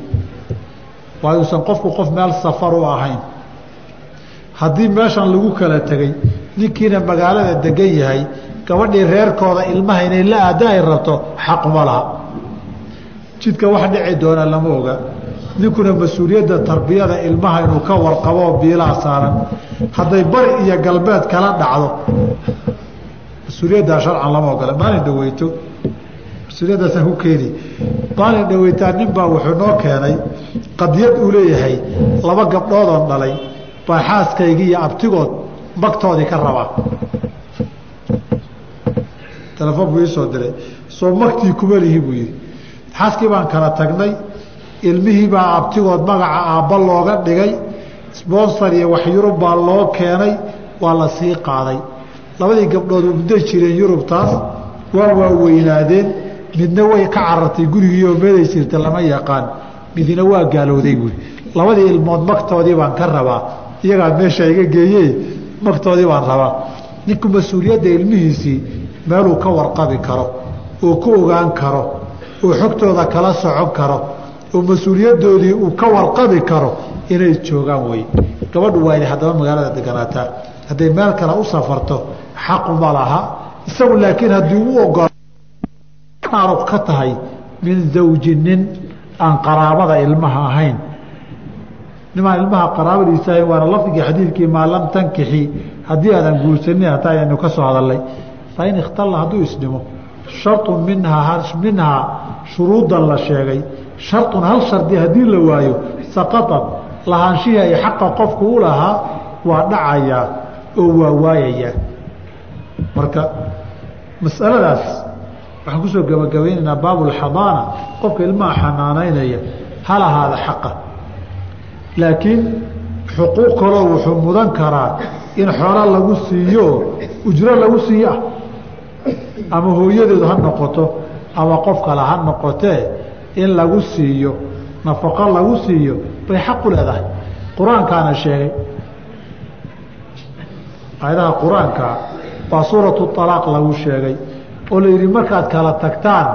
waayuusan qofku qof meel safar u ahayn. Haddii meeshan lagu kala tegey ninkiina magaalada degan yahay gabadhii reerkooda ilmaha inay la aada ay rabto xaquma laha jidka wax dhici doona lama oga. Ninkuna mas'uuliyadda tarbiyada ilmaha inuu ka warqaboo biilaa saaran. Hadday bari iyo galbeed kala dhacdo mas'uuliyaddaa sharcan lama ogola maalin dhaweyto. Mas'uuliyaddaasaan ku keeni maalin dhaweytaa nin baa wuxuu noo keenay qadiyad uu leeyahay laba gabdhoodoon dhalay baa xaaskaygii iyo abtigood magtoodii ka rabaa. Telefoon buu iisoo diray. Soo magtii kuma lihi buu yihi xaaskii baan kala tagnay ilmihii baa abtigood magaca aabba looga dhigay sponsor iyo wax yurub baa loo keenay waa la sii qaaday. Labadii gabdhood muddo jireen yurubtaas waa waaweynaadeen midna way ka carartay gurigiioo meeday jirta lama yaqaan midina waa gaalowday buui labadii ilmood magtoodii baan ka rabaa iyagaa meesha iga geeye magtoodii baan rabaa. Ninku mas'uuliyadda ilmihiisii meeluu ka warqabi karo oo ku ogaan karo oo xogtooda kala socon karo oo mas'uuliyaddoodii uu ka warqabi karo inay joogaan wey gabadhu waa inay haddaba magaalada deganaataa hadday meel kale u safarto xaquma laha. Isagu laakiin haddii u ogolaaruq ka tahay min zawji nin aan qaraabada ilmaha ahayn. Nimaan ilmaha qaraabadiisa ahayn waana lafdigii xadiidkii maa lam tankixi. Haddii aadan guursanin hataa aynu ka soo hadalnay fain ikhtalla hadduu isdhimo sharun minhaa minhaa shuruudan la sheegay sharun hal shardi haddii la waayo saqaطad lahaanshihii ay xaqa qofku u lahaa waa dhacayaa oo waa waayayaa marka masaladaas waxaan ku soo gabagabaynaynaa baabulxadaana qofka ilmaha xanaanaynaya hal ahaada xaqa. Laakiin xuquuq kaloo wuxuu mudan karaa in xoolo lagu siiyo ujro lagu siiyo ah ama hooyadeedu ha noqoto ama qof kale ha noqotee in lagu siiyo nafaqo lagu siiyo bay xaq u leedahay. Qur'aankaana sheegay. Aayadaha qur'aanka baa suuratu alaaq lagu sheegay oo la yidhi markaad kala tagtaan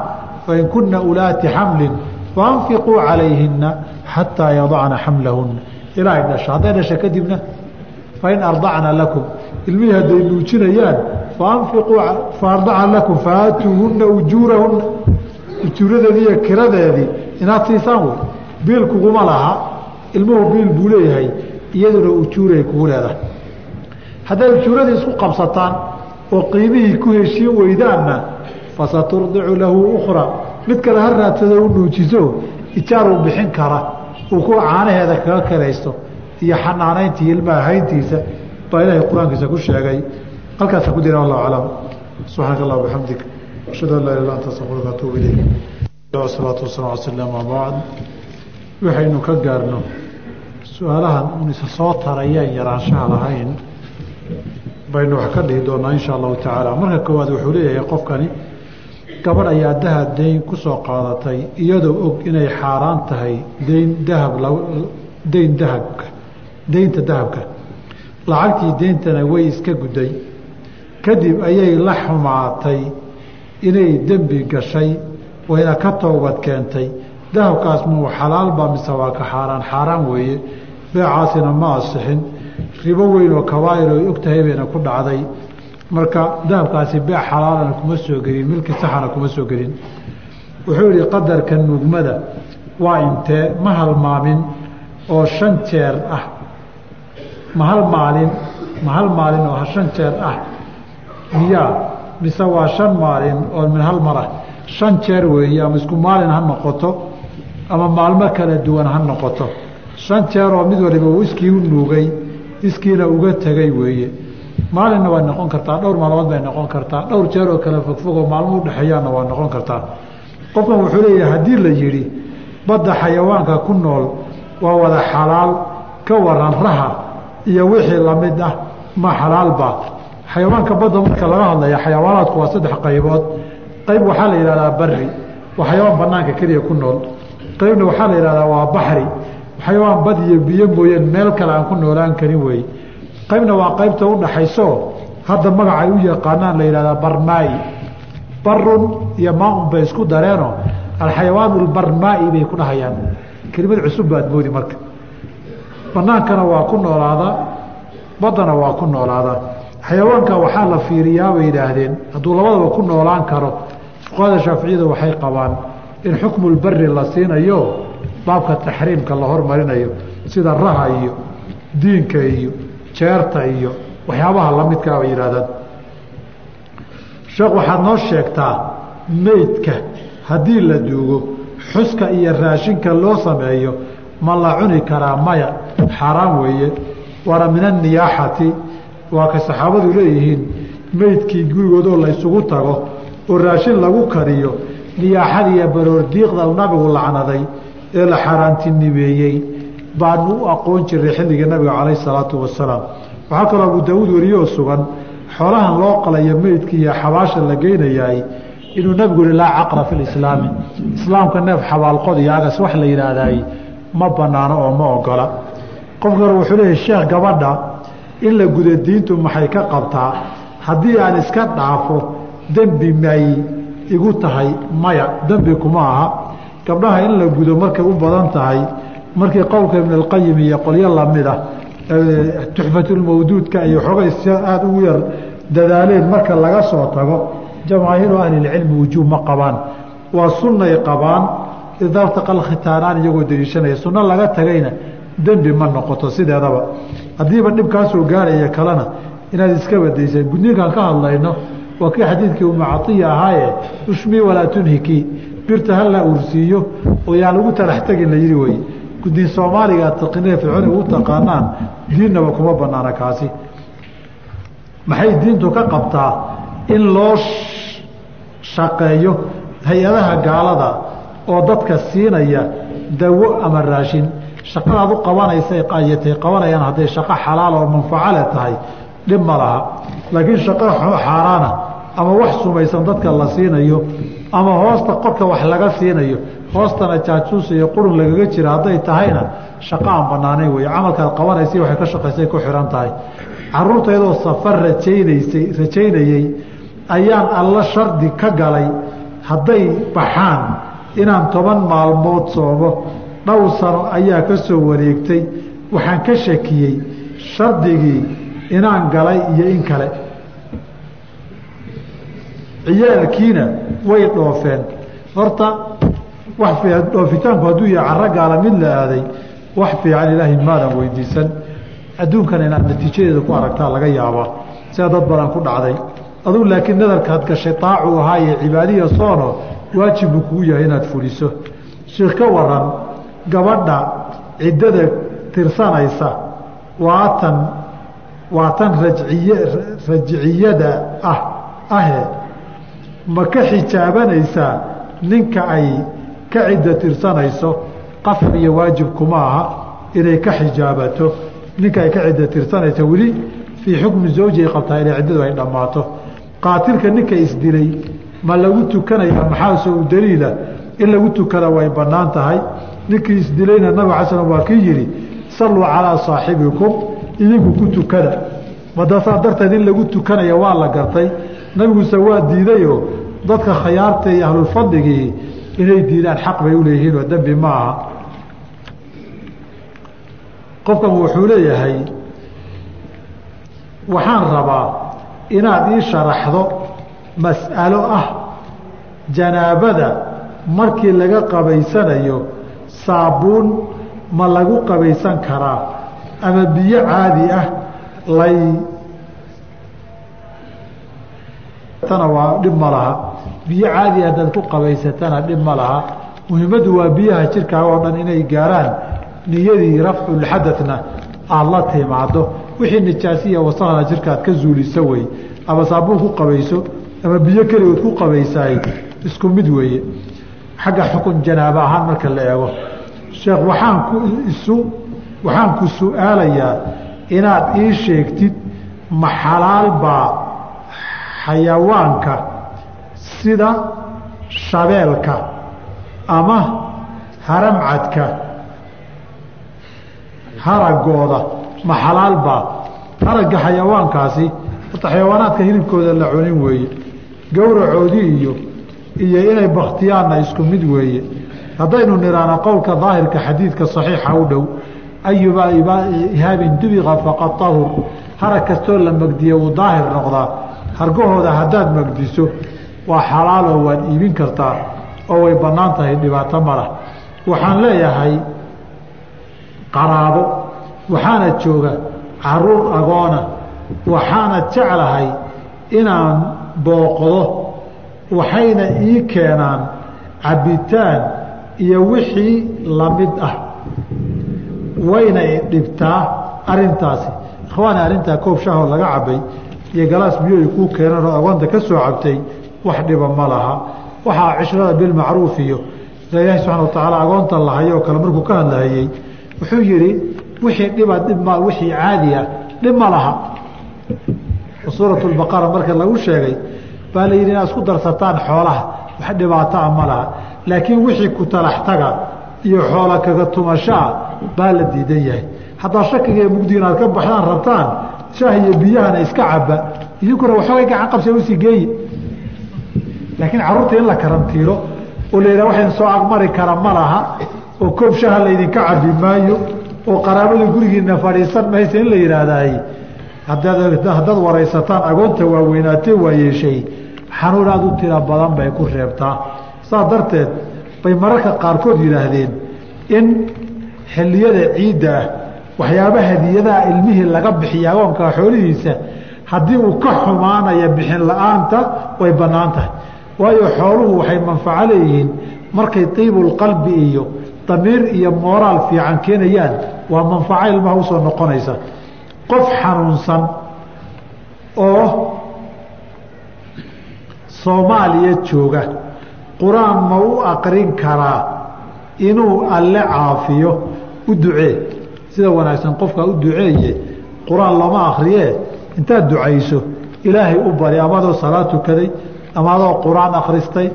fain kunna ulaati xamlin faanfiquu calayhina xataa yadacna xamlahuna ilaa dhasho hadday dhasho kadibna fain ardacna lakum. Ilmihii hadday nuujinayaan faanfiquu faardacna lakum faatuuhuna ujuurahuna ujuuradeedii iyo kiradeedii inaad siisaan wey biil kuguma laha ilmuhu biil buu leeyahay iyaduna ujuuray kugu leedahay hadday ujuuradii isku qabsataan oo qiimihii ku heshiin weydaanna fasaturdicu lahu ukhra mid kale ha raadsado u nuujiso ijaaruu bixin kara uu ku caanaheeda kaga kiraysto iyo xanaanayntii ilmaha hayntiisa baa ilaahay qur'aankiisa ku sheegay halkaasa ku dira wallahu aclam subxaanaka allah bixamdik ashhadu an laa ilah illa anta astaغfiruka atuubu ilayk. Salaatu wasalam ala waxaynu ka gaarno su'aalahan un isa soo tarayeen yaraanshaha lahayn. Baynu wax ka dhihi doonaa insha allahu tacaala marka koowaad wuxuu leeyahay qofkani gabadh ayaa dahab dayn ku soo qaadatay iyadoo og inay xaaraan tahay dayn dahab dayn dahabka daynta dahabka. Lacagtii deyntana way iska gudday kadib ayay la xumaatay inay dembi gashay wayna ka toobad keentay. Dahabkaas muu xalaalba mise waa ka xaaraan? Xaaraan weeye. Beecaasina ma asixin. Ribo weyn oo kabaa'ir oy og tahay bayna ku dhacday. Marka dahabkaasi beec xalaalana kuma soo gelin milki saxana kuma soo gelin. Wuxuu yihi qadarka nugmada waa intee ma halmaamin oo shan jeer ah. Ma hal maalin ma hal maalin oo shan jeer ah miyaa mise waa shan maalin oo min hal mar ah. Shan jeer weeye ama isku maalin ha noqoto ama maalmo kala duwan ha noqoto. Shan jeer oo mid waliba uu iskii u nuugay iskiina uga tegay weeye maalinna waa noqon kartaa dhowr maalmood bay noqon kartaa. Dhowr jeer oo kale fogfogoo maalmo udhexeeyaana waa noqon kartaa. Qofkan wuxuu leeyahay haddii la yidhi badda xayawaanka ku nool waa wada xalaal ka waran raha iyo wixii la mid ah ma xalaalba xayawaanka badda marka laga hadlaya xayawaanaadku waa saddex qaybood. Qayb waxaa la yidhahdaa bari waa xayawaan banaanka keliya ku nool. Qaybna waxaa la yidhahdaa waa baxri xayawaan bad iyo biyo mooyeen meel kale aan ku noolaan karin weeye qaybna waa qaybta udhaxayso hadda magacay u yaqaanaan la yihahdaa barmaai barun iyo maaun bay isku dareeno alxayawaan lbarmaai bay ku dhahayaan. Kelimad cusub baad moodi marka. Banaankana waa ku noolaadaa baddana waa ku noolaadaa xayawaanka waxaa la fiiriyaa bay yidhaahdeen. Hadduu labadaba ku noolaan karo fuqahada shaaficiyada waxay qabaan in xukmulberi la siinayo baabka taxriimka la hormarinayo sida raha iyo diinka iyo jeerta iyo waxyaabaha lamidkaa bay yidhahdaan sheekh waxaad noo sheegtaa meydka haddii la duugo xuska iyo raashinka loo sameeyo ma la cuni karaa maya? Xaaraan weeye. Waana min anniyaaxati waa ka saxaabadu leeyihiin meydkii gurigoodoo la ysugu tago oo raashin lagu kariyo niyaaxada iyo baroordiiqda nabigu lacnaday ee la xaaraantinimeeyey baanu u aqoon jiray xilligii nabiga calayh salaatu wasalaam. Waxaa kaloo abu daawuud wariyoo sugan xoolahan loo qalayo meydka iyo xabaasha la geynayaay inuu nabigu yihi laa caqra fi lislaami islaamka neef xabaalqod iyo agas wax la yidhaahdaay ma banaano oo ma ogola. Hore wuxuu leeyahy sheekh gabadha in la guda diintu maxay ka qabtaa? Haddii aan iska dhaafo dembi may igu tahay maya. Dembi kuma aha. Gabdhaha in la gudo markay u badan tahay markii qowlka ibn alqayim iyo qolyo la mid ah tuxfatulmawduudka iyo xoogay aada ugu yar dadaaleen marka laga soo tago jamaahiiru ahlilcilmi wujuub ma qabaan. Waa sunnay qabaan idaartaqa khitaanaan iyagoo daliishanaya. Sunno laga tagayna dembi ma noqoto sideedaba. Haddiiba dhib kaa soo gaaraya kalena inaad iska badayseen gudniinkaan ka hadlayno waa kii xadiidkii umacaiya ahaaye ushmii walaa tunhiki. Birta hala uursiiyo oo yaan lagu talax tegin la yihi wey gudniin soomaaliga taqinee fircooniga u taqaanaan diinnaba kuma banaana kaasi. Maxay diintu ka qabtaa in loo shaqeeyo hay'adaha gaalada oo dadka siinaya dawo ama raashin shaqadaad u qabanaysa ayatay qabanayaan hadday shaqo xalaal oo manfacale tahay dhib ma laha. Laakiin shaqo xaaraana ama wax sumaysan dadka la siinayo ama hoosta qofka wax laga siinayo hoostana jaajuus iyo qurun lagaga jira hadday tahayna shaqo aan banaanayn wey camalkaad qabanaysa waxay ka shaqaysay ku xihan tahay. Caruurtaydoo safar rajaynaysay rajaynayey ayaan alla shardi ka galay hadday baxaan inaan toban maalmood soomo dhowr sano ayaa ka soo wareegtay. Waxaan ka shakiyey shardigii inaan galay iyo in kale. Ciyaalkiina way dhoofeen. Horta dhoofitaanku hadduu yahay caro gaala mid la aaday wax fiican ilaahay maadan weydiisan. Adduunkana inaad natiijadeeda ku aragtaa laga yaabaa. Sida dad badan ku dhacday. Aduu laakiin nadarkaad gashay aacu ahaaye cibaadiya soono waajib buu kugu yahay inaad fuliso. Sheikh ka waran gabadha ciddada tirsanaysa waatan waa tan rajciy rajciyada ah ahe ma ka xijaabanaysaa ninka ay ka cidda tirsanayso qafr iyo waajib kuma aha inay ka xijaabato. Ninka ay ka cidda tirsanaysa weli fii xukmi zawji ay qabtaa inay ciddadu ay dhammaato. Qaatilka ninka isdilay ma lagu tukanayaa maxaase u daliila? In lagu tukada way bannaan tahay ninkii isdilayna nabig ala slam waa kii yihi salluu calaa saaxibikum idinku ku tukada madasaa darteed in lagu tukanaya waa la gartay. Nabiguse waa diidayoo dadka khayaarta iyo ahlulfadligii inay diidaan xaq bay u leeyihiin oo dembi ma aha. Qofkan wuxuu leeyahay waxaan rabaa inaad ii sharaxdo mas'alo ah janaabada markii laga qabaysanayo saabuun ma lagu qabaysan karaa ama biyo caadi ah lay tana waa dhib ma laha. Biyo caadi haddaad ku qabaysatana dhib ma laha. Muhiimaddu waa biyaha jirkaaga oo dhan inay gaaraan niyadii rafculxadadna aada la timaado wixii nijaasiya wasakda jirkaad ka zuuliso wey. Ama saabuun ku qabayso ama biyo keligood ku qabaysaay isku mid weeye. Xagga xukun janaabo ahaan marka la eego sheekh waxaan ku isu waxaan ku su'aalayaa inaad ii sheegtid ma xalaal baa xayawaanka sida shabeelka ama haramcadka haragooda. Ma xalaal baa haragga xayawaankaasi horta xayawaanaadka hilibkooda la cunin weeye gowracoodii iyo iyo inay baktiyaanna isku mid weeye haddaynu niraana qowlka daahirka xadiidka saxiixa u dhow ayuba ihaabin dubiqa faqad tahur. Harag kastoo la magdiye wuu daahir noqdaa. Hargahooda haddaad magdiso waa xalaaloo waad iibin kartaa oo way bannaan tahay dhibaato malah waxaan leeyahay qaraabo waxaana jooga carruur agoona. Waxaana jeclahay inaan booqdo waxayna ii keenaan cabbitaan iyo wixii la mid ah. Wayna idhibtaa arintaasi ikhwaani arrintaa koob shaahoo laga cabay iyo galaas biyo ay kuu keenan oo agoonta ka soo cabtay wax dhiba ma laha. Waxaa cishrada bilmacruuf iyo ilaahi subxana watacaala agoonta lahayo oo kale markuu ka hadlahayey wuxuu yidhi wixii dhiba dhibma wixii caadi ah dhib ma laha. Suurat lbaqara marka lagu sheegay baa la yidhi inaad isku darsataan xoolaha wax dhibaato ah ma laha laakiin wixii ku talaxtaga iyo xoola kaga tumashaa baa la diidan yahay. Haddaa shakiga ee mugdi inaad ka baxdaan rabtaan shaah iyo biyahana iska caba idinkuna waxoogay gacan qabsa u sii geeye laakiin carruurta in la karantiiro oo la yidhaha waxayn soo agmari kara ma laha oo koob shaha laydinka cabi maayo oo qaraabada gurigiina fadhiisan maysa in la yidhaahdaay. Haddaad waraysataan agoonta waaweynaatee waa yeeshay. Xanuun aada u tira badan bay ku reebtaa saas darteed bay mararka qaarkood yidhaahdeen in xilliyada ciidda ah waxyaaba hadiyadaha ilmihii laga bixiya agoonka xoolihiisa haddii uu ka xumaanaya bixin la'aanta way bannaan tahay. Waayo xooluhu waxay manfaco leeyihiin markay tiibulqalbi iyo damiir iyo mooraal fiican keenayaan waa manfaco ilmaha u soo noqonaysa. Qof xanuunsan oo soomaaliya jooga qur'aan ma u aqrin karaa inuu alle caafiyo? U ducee. Sida wanaagsan qofkaa u duceeye qur'aan lama akriyee intaad ducayso ilaahay u bari ama adoo salaad tukaday ama adoo qur'aan akhristay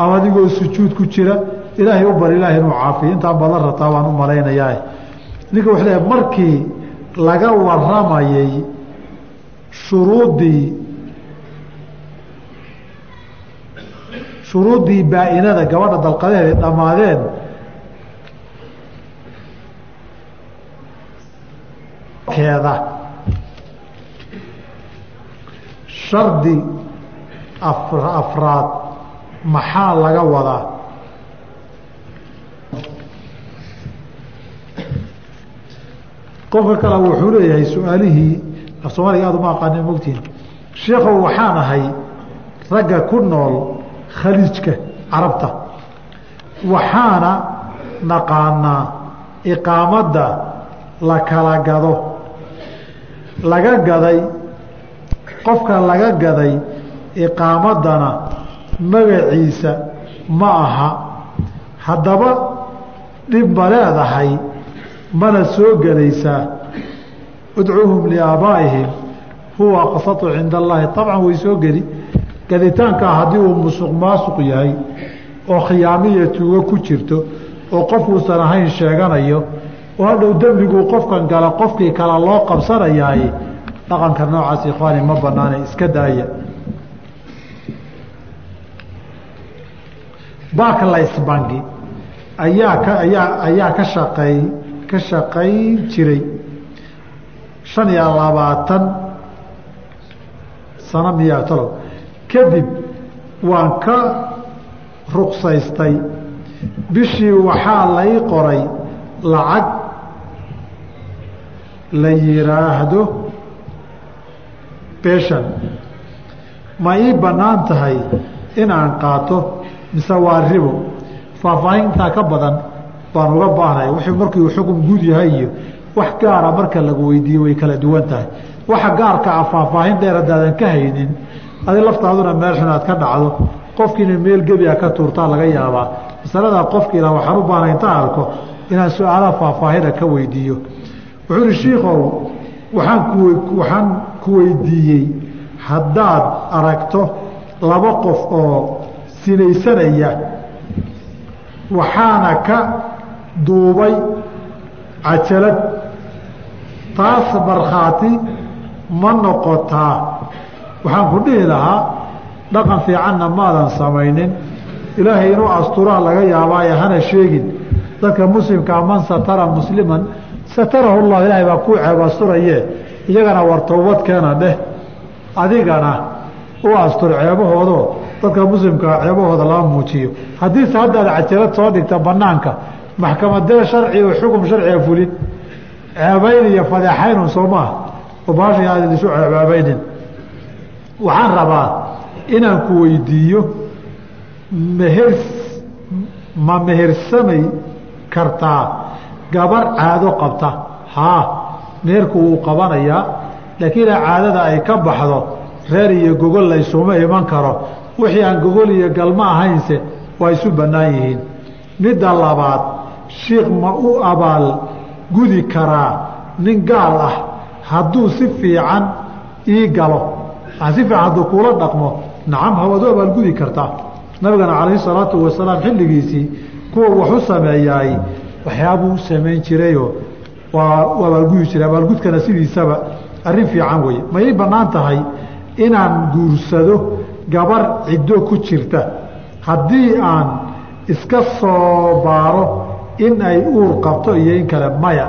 ama adigoo sujuud ku jira ilaahay u bari ilaahay inuu caafiyo. Intaan badan rataa baan u malaynayaa. Ninka wuxuu leeyahay markii laga waramayay shuruuddii shuruuddii baa-inada gabadha dalqadaheeda dhammaadeen keeda shardi afraad maxaa laga wadaa? Qofka kale wuxuu leeyahay su'aalihii af aad uma aqaanin mogtiin sheekhow waxaan ahay ragga ku nool khaliijka carabta. Waxaana naqaanaa iqaamadda la kala gado. Laga gaday qofka laga gaday iqaamaddana magaciisa ma aha. Haddaba dhib ma leedahay mana soo gelaysaa. Udcuuhum liaabaa'ihim huwa aqsatu cinda allaahi abcan way soo geli gaditaankaa haddii uu musuq maasuq yahay oo khiyaamiya tuugo ku jirto oo qofkuusan ahayn sheeganayo oo hadhow dembiguu qofkan gala qofkii kale loo qabsanayaay dhaqanka noocaas ikhwaani ma banaane iska daaya. Barclays banki ayaa ka ayaa ayaa ka shaqeey ka shaqayn jiray. Shan iyo labaatan sano miyaa talow kadib waan ka ruqsaystay. Bishii waxaa lai qoray lacag la yidhaahdo beshan ma ii bannaan tahay inaan qaato mise waa ribo. Faahfaahin intaa ka badan baan uga baahnay wuxuu markii xukun guud yahay iyo wax gaara marka lagu weydiiye way kala duwan tahay. Waxa gaarka ah faahfaahin dheer haddaadan ka haynin adi laftaaduna meel aad ka dhacdo qofkiina meel gebia ka tuurtaa laga yaabaa. Masaladaa qofkiila waxaan u baanay intaan arko inaan su'aalaha faahfaahina ka weydiiyo. Wuxuu ihi shiikow waxaan ku weydiiyey haddaad aragto laba qof oo sinaysanaya waxaana ka duubay cajalad. Taas markhaati ma noqotaa waxaan ku dhihi lahaa dhaqan fiicanna maadan samaynin. Ilaahay inuu asturaa laga yaabaaye hana sheegin. Dadka muslimkaa man satara musliman satarahu llah ilaahay baa kuu ceeb asturaye iyagana war towbadkeena dheh. Adigana u astur ceebahoodo. Dadka muslimkaa ceebahooda lama muujiyo. Haddiise haddaad cajalad soo dhigta banaanka maxkamadee sharci oo xukum sharciga fulin. Ceebayn iyo fadeexaynun soo maaha oo baashay isu ceebaabaynin waxaan rabaa inaan ku weydiiyo meher ma mehersamay kartaa gabar caado qabta. Haa meherku wuu qabanayaa laakiin caadada ay ka baxdo reer iyo gogol laysuma iman karo. Wixii aan gogol iyo galmo ahaynse waa isu bannaan yihiin. Midda labaad shiikh ma u abaal gudi karaa nin gaal ah. Hadduu si fiican ii galo si fiican hadduu kuula dhaqmo nacam hawaad u abaalgudi kartaa nabigana calayhi salaatu wasalaam xilligiisii kuwa wax u sameeyaay waxyaabuu samayn jirayoo waa u abaalgudi jiray abaalgudkana sidiisaba. Arrin fiican weye ma ii bannaan tahay inaan guursado gabar ciddo ku jirta. Haddii aan iska soo baaro in ay uur qabto iyo in kale maya.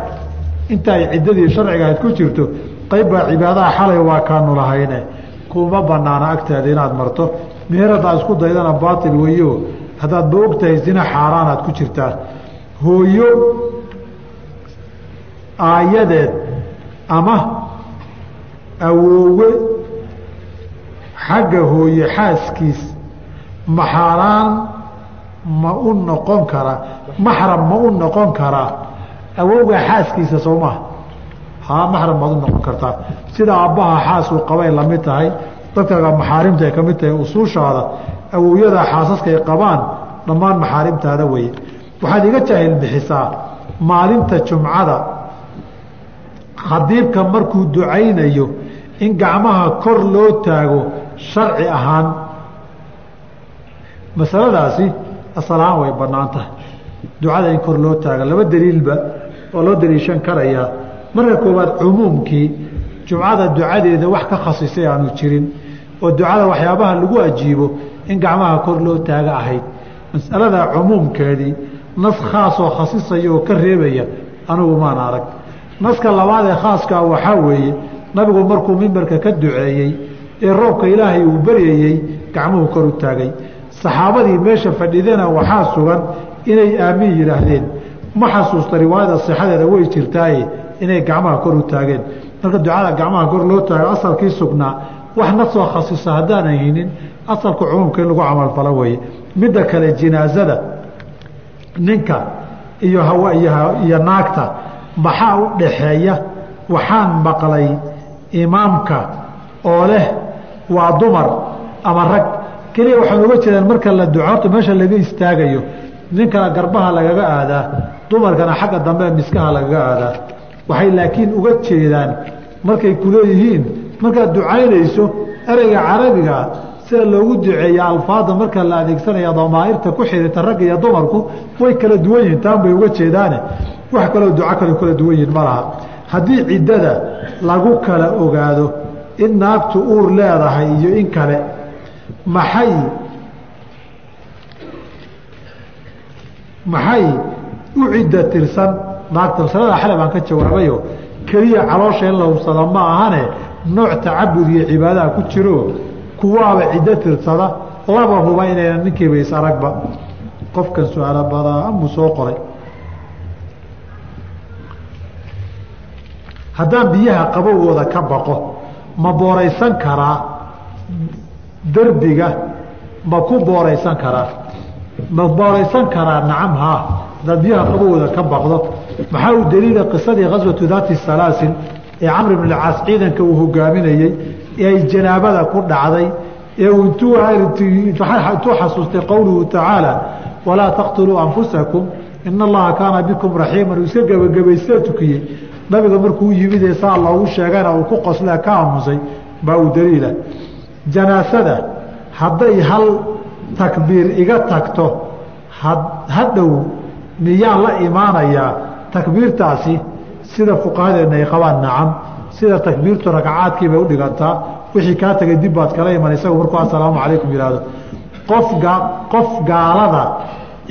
Inta ay ciddadii sharciga ahayd ku jirto qayb baa cibaadaha xalay waa kaanu lahayne kuma banaana agteeda inaad marto. Meher haddaad isku daydana baatil weyo haddaad ba og tahay zina xaaraanaad ku jirtaa. Hooyo aayadeed ama awoowe xagga hooye xaaskiis maxaaraan ma u noqon karaa maxram ma u noqon karaa awowga xaaskiisa soo maha haa maxram maad u noqon kartaa. Sida aabbaha xaasuu qabay la mid tahay dadkaga maxaarimta ay ka mid tahay usuushaada awowyada xaasaskay qabaan dhammaan maxaarimtaada weye waxaad iga jaahil bixisaa maalinta jumcada. Khadiibka markuu ducaynayo in gacmaha kor loo taago sharci ahaan. Masaladaasi asalahaan way bannaan tahay. Ducada in kor loo taago laba daliilba oo loo daliishan karayaa marka koowaad cumuumkii jumcada ducadeeda wax ka khasisay aanu jirin oo ducada waxyaabaha lagu ajiibo in gacmaha kor loo taaga ahayd. Masalada cumuumkeedii nas khaasoo khasisaya oo ka reebaya anigu maan arag. Naska labaad ee khaaskaa waxaa weeye nabigu markuu mimbarka ka duceeyey ee roobka ilaahay uu baryayey gacmuhu kor u taagay. Saxaabadii meesha fadhidana waxaa sugan inay aamiin yidhaahdeen ma xasuusta riwaayada sixadeeda way jirtaaye inay gacmaha kor u taageen. Marka ducada gacmaha kor loo taago asalkii sugnaa wax na soo khasisa haddaanan haynin asalka cumuumka in lagu camalfalo weeye. Midda kale jinaasada ninka iyo iyo naagta maxaa u dhaxeeya? Waxaan maqlay imaamka oo leh waa dumar ama rag. Keliya waxaan uga jeedaan marka la duco meesha laga istaagayo ninkana garbaha lagaga aadaa dumarkana xagga dambe miskaha lagaga aadaa waxay laakiin uga jeedaan markay kuleeyihiin markaad ducaynayso ereyga carabiga sida loogu duceeya alfaada marka la adeegsanaya damaairta ku xidhita ragga iyo dumarku way kala duwan yihiin taan bay uga jeedaane. Wax kaloo duco kale kala duwan yihiin ma laha. Haddii ciddada lagu kala ogaado in naagtu uur leedahay iyo in kale maxay maxay u cidda tirsan naagta masalada xale baan ka jawaabayo keliya caloosha in la hubsada ma ahane nooc tacabud iyo cibaadaha ku jiro kuwaaba ciddo tirsada laba huba inayna ninkiiba is aragba. Qofkan su'aalo badaan buu soo qoray. Haddaan biyaha qabowgooda ka baqo ma booraysan karaa derbiga? Ma ku booraysan karaa? Ma booraysan karaa nacam haa? Haddaad biyaha qabowgooda ka baqdo maxaa u daliila qisadii khaswatu daati salaasil ee camr bn caas ciidanka uu hogaaminayey ee ay janaabada ku dhacday? Ee uu intuu xasuustay qowluhu tacaala walaa taqtuluu anfusakum ina allaha kaana bikum raxiiman uu iska gebagabaysee tukiyey. Nabiga markuu yimid ee saa loogu sheegana uu ku qoslee ka aamusay baa uu daliila. Janaasada hadday hal takbiir iga tagto hadhow miyaan la imaanayaa takbiirtaasi sida fuqahadeenna ay qabaan nacam. Sida takbiirtu ragcaadkii bay udhigantaa wixii kaa tegay dib baad kala iman isagu markuu assalaamu calaykum yihahdo qof qof gaalada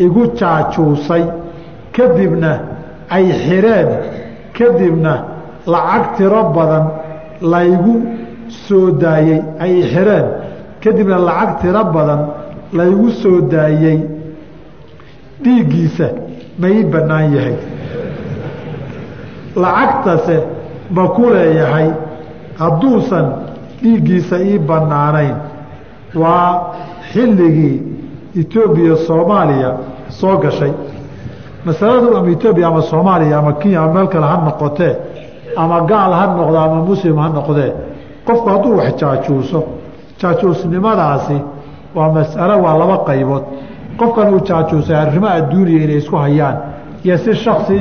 igu jaajuusay kadibna ay xireen kadibna lacag tiro badan laygu soo daayey ay xireen. Kadibna lacag tiro badan laygu soo daayey dhiiggiisa ma bannaan yahay lacagtase ma ku leeyahay hadduusan dhiiggiisa ii bannaanayn. Waa xilligii etoobiya soomaaliya soo gashay. Masaladu ama etoobiya ama soomaaliya ama kenya ama meel kale ha noqotee ama gaal ha noqdo ama muslim ha noqdee qofku hadduu wax jaajuuso. Jaajuusnimadaasi waa masalo waa laba qaybood. Qofkan uu jaajuusay arrimo adduuniya inay isku hayaan iyo si shaksi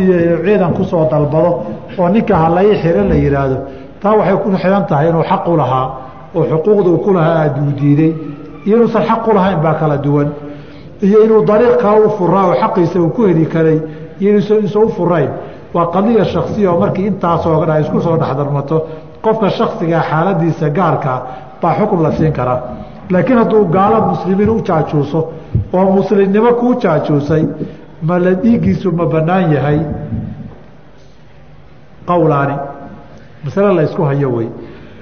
ciidan ku soo dalbado oo ninka halai xiro la yihaahdo taa waxay ku xihan tahay inuu xaq u lahaa oo xuquuqda uu ku lahaa aaduu diiday. Iyo inuusan xaq u lahayn baa kala duwan. Iyo inuu dariiq kale u furaa oo xaqiisa uu ku heli karay iyo inuusan u furayn waa qadiya shaksiya oo markii intaasoo dhan ay isku soo dhexdarmato qofka shaksigaa xaaladiisa gaarkaa baa xukum la siin karaa. Laakiin hadduu gaalo muslimiin u jaajuuso oo muslimnimo kuu jaajuusay ma la dhiiggiisu ma bannaan yahay qowlaani. Masale la ysku hayo wey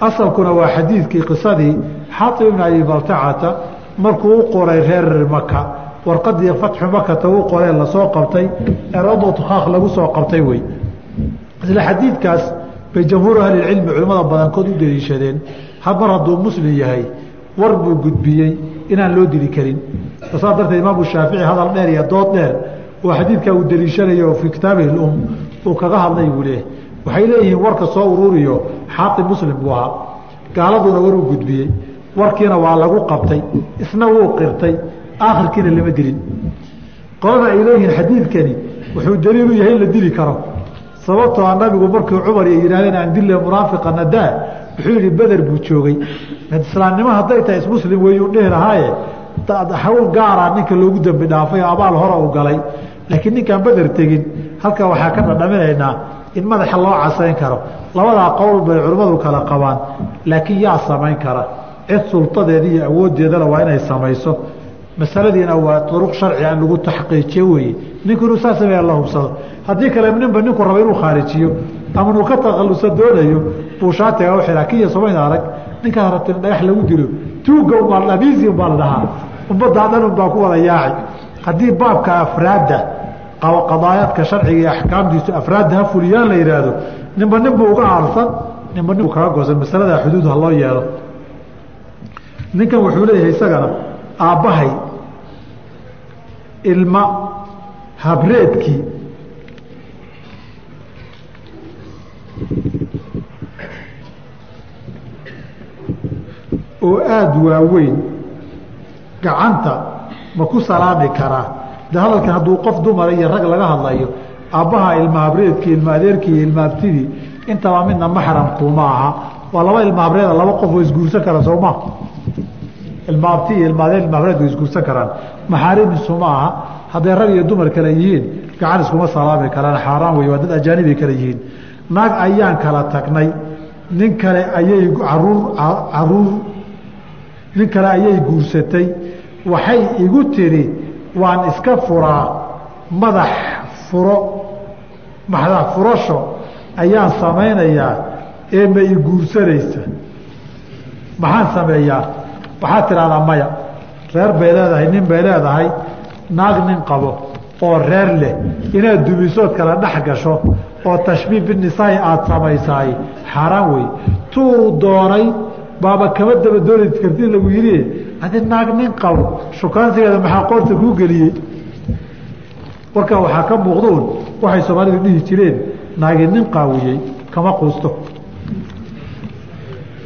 asalkuna waa xadiidkii qisadii xaatib ibn abi baltacata markuu u qoray reer maka warqadii fatxu makata u qoree la soo qabtay ee radatu khaaq lagu soo qabtay wey isla xadiidkaas bay jamhuur ahlilcilmi culimmada badankood u daliishadeen had mar hadduu muslim yahay war buu gudbiyey inaan loo dili karin. Saa darteed imaamu shaafici hadal dheer iyo dood dheer oo xadiidkaa uu daliishanayo fii kitaabihi lum uu kaga hadlay buu leeyahy waxay leeyihiin warka soo ururiyo xaaqi muslim buu ahaa. Gaaladuna war uu gudbiyey warkiina waa lagu qabtay isna wuu qirtay aakhirkiina lama dilin qolada ay leeyihiin xadiidkani wuxuu daliil u yahay in la dili karo. Sababtoo a nabigu markii cumar ay yidhahdeen aan dille munaafiqana daa wuxuu yihi beder buu joogay. Islaamnimo hadday tahay ismuslim weeyuu dhihi lahaaye hawl gaaraa ninka loogu dembi dhaafay oo abaal hore u galay laakiin ninkaan beder tegin halkaa waxaa ka dhadhaminaynaa in madaxa loo casayn karo. Labadaa qowl bay culimmadu kala qabaan laakiin yaa samayn kara. Cid sultadeeda iyo awooddeedana waa inay samayso. Masaladiina waa duruq sharci aan lagu taxqiijiyo weeye. Ninku inuu saa sameeya la hubsado. Haddii kale ninba ninku raba inuu khaarijiyo ama inuu ka takhalluso doonayo buu shaatiga u kiya somayna arag ninkaa rabta in dhagax lagu dilo tuugga umbaa abiisi umbaa la dhahaa. Ummaddaa dhan unbaa ku wada yaaci haddii baabka afraadda qadaayaadka sharciga iyo axkaamtiisu afraadda ha fuliyaan la yidhaahdo ninba nin buu uga aarsan ninba nin buu kaga goosan masaladaa xuduud ha loo yeelo. Ninkan wuxuu leeyahay isagana aabbahay ilma habreedkii oo aada waaweyn gacanta ma ku salaami karaa de hadalkan hadduu qof dumara iyo rag laga hadlayo aabbaha ilma habreedkii ilma adeerkii iyo ilma abtidii intaba midna maxramkuuma aha. Waa laba ilma habreeda laba qof oo isguursan kara sooma ilma abti iyo ilma adeer ilma habreed way isguursan karaan. Maxaarimiisuma aha. Hadday rag iyo dumar kale yihiin gacan iskuma salaami karaan xaaraan wey waa dad ajaanibay kale yihiin. Naag ayaan kala tagnay. Nin kale ayay carruur carruur nin kale ayay guursatay. Waxay igu tiri waan iska furaa madax furo madax furasho ayaan samaynayaa ee ma i guursanaysa. Maxaan sameeyaa? Waxaad tidhahdaa maya reer bay leedahay nin bay leedahay naag nin qabo oo reer leh inaad dumisood kala dhex gasho oo tashbiih binisaai aada samaysaay. Xaaraan wey tuu doonay baaba kama daba dooni karti lagu yidhi adi naag nin qabo shukaansigeeda maxaa qoorta kuu geliyey? Warkaa waxaa ka muuqduun waxay soomaalidu dhihi jireen naagi nin qaawiyey kama quusto.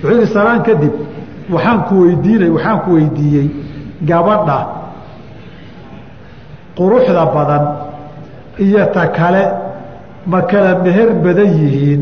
Wuxuu yihi salaan kadib waxaan ku weydiinay waxaan ku weydiiyey gabadha quruxda badan iyo ta kale ma kala meher badan yihiin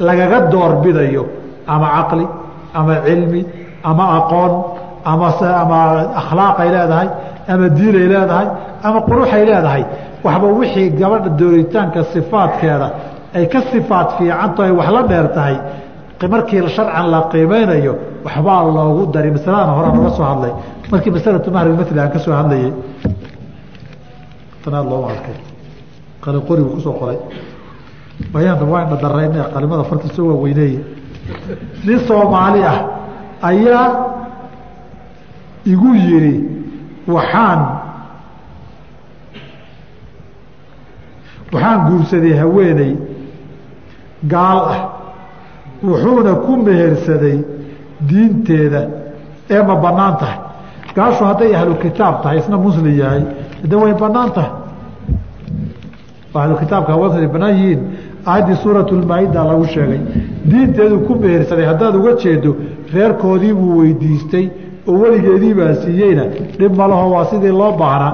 lagaga doorbidayo ama caqli ama cilmi ama aqoon ama ama akhlaaqay leedahay ama diinay leedahay ama quruxay leedahay. Waxba wixii gabadha dooritaanka sifaadkeeda ay ka sifaad fiicanto ay wax la dheer tahay markii sharcan la qiimeynayo waxbaa loogu dari. Masaladana horaa nooga soo hadlay. Markii masalatu mahrmali aan ka soo hadlayay tanaad looma arkay. Qorigu ku soo qoray bayaanta waan dhadarayne qalimada farta soo waaweyneeye. Nin soomaali ah ayaa igu yidhi waxaan waxaan guursaday haweeney gaal ah wuxuuna ku mehersaday diinteeda ee ma bannaan tahay. Gaashu hadday ahlu kitaab tahay isna muslim yahay de way bannaan tahay. Ahlu kitaabka haweenkooda banaan yihiin aayaddii suuratulmaa-ida lagu sheegay. Diinteedu ku mehersaday haddaad uga jeedo reerkoodii buu weydiistay oo weligeedii baa siiyeyna. Dhib malaho waa sidii loo baahnaa.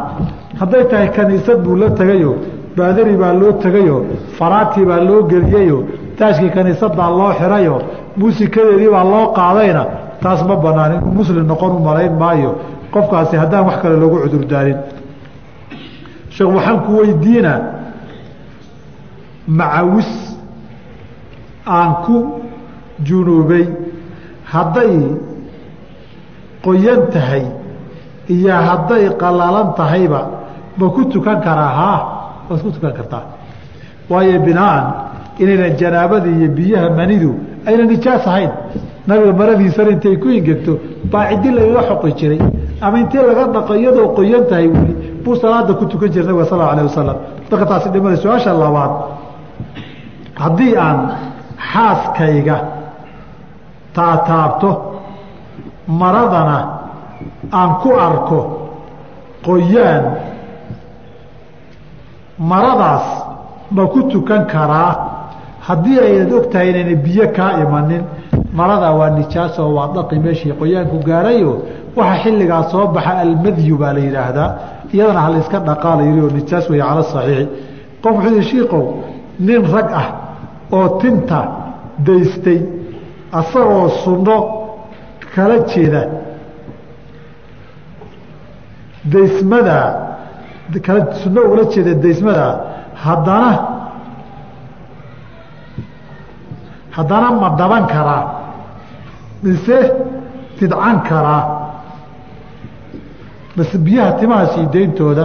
Hadday tahay kaniisad buu la tegayo baadari baa loo tegayo faraati baa loo geliyeyo taashkii kaniisadaa loo xirayo muusikadeedii baa loo qaadayna. Taas ma banaan inuu muslim noqon u malayn maayo. Qofkaasi haddaan wax kale loogu cudurdaarin sheekh waxaan ku weydiina macawis aan ku junuubay. Hadday qoyan tahay iyo hadday qalalan tahayba ma ku tukan karaa haa waad ku tukan kartaa. Waayo binaan inaynan janaabada iyo biyaha manidu ayna nijaas ahayn. Nabiga maradiisana intay ku ingegto baa ciddi lagaga xoqi jiray. Ama intii laga dhaqo iyadoo qoyan tahay weli buu salaada ku tukan jiray nabiga sal alah wasalam marka taasi dhimada su'aasha labaad haddii aan xaaskayga taataabto maradana aan ku arko qoyaan maradaas ma ku tukan karaa. Haddii aynad og tahay inayna biyo kaa imanin marada waa nijaaso waa dhaqi meeshii qoyaanku gaarayo waxa xilligaa soo baxa almadyu baa la yidhaahdaa iyadana halayska dhaqaa la yihi oo nijaas weeye cala saxiixi. Qof wuxuu yihi shiikow nin rag ah oo tinta daystay asagoo sunno kala jeeda. Daysmada kala sunno ugala jeeda daysmada haddana haddana ma dhaban karaa mise tidcan karaa base biyaha timaha sii dayntooda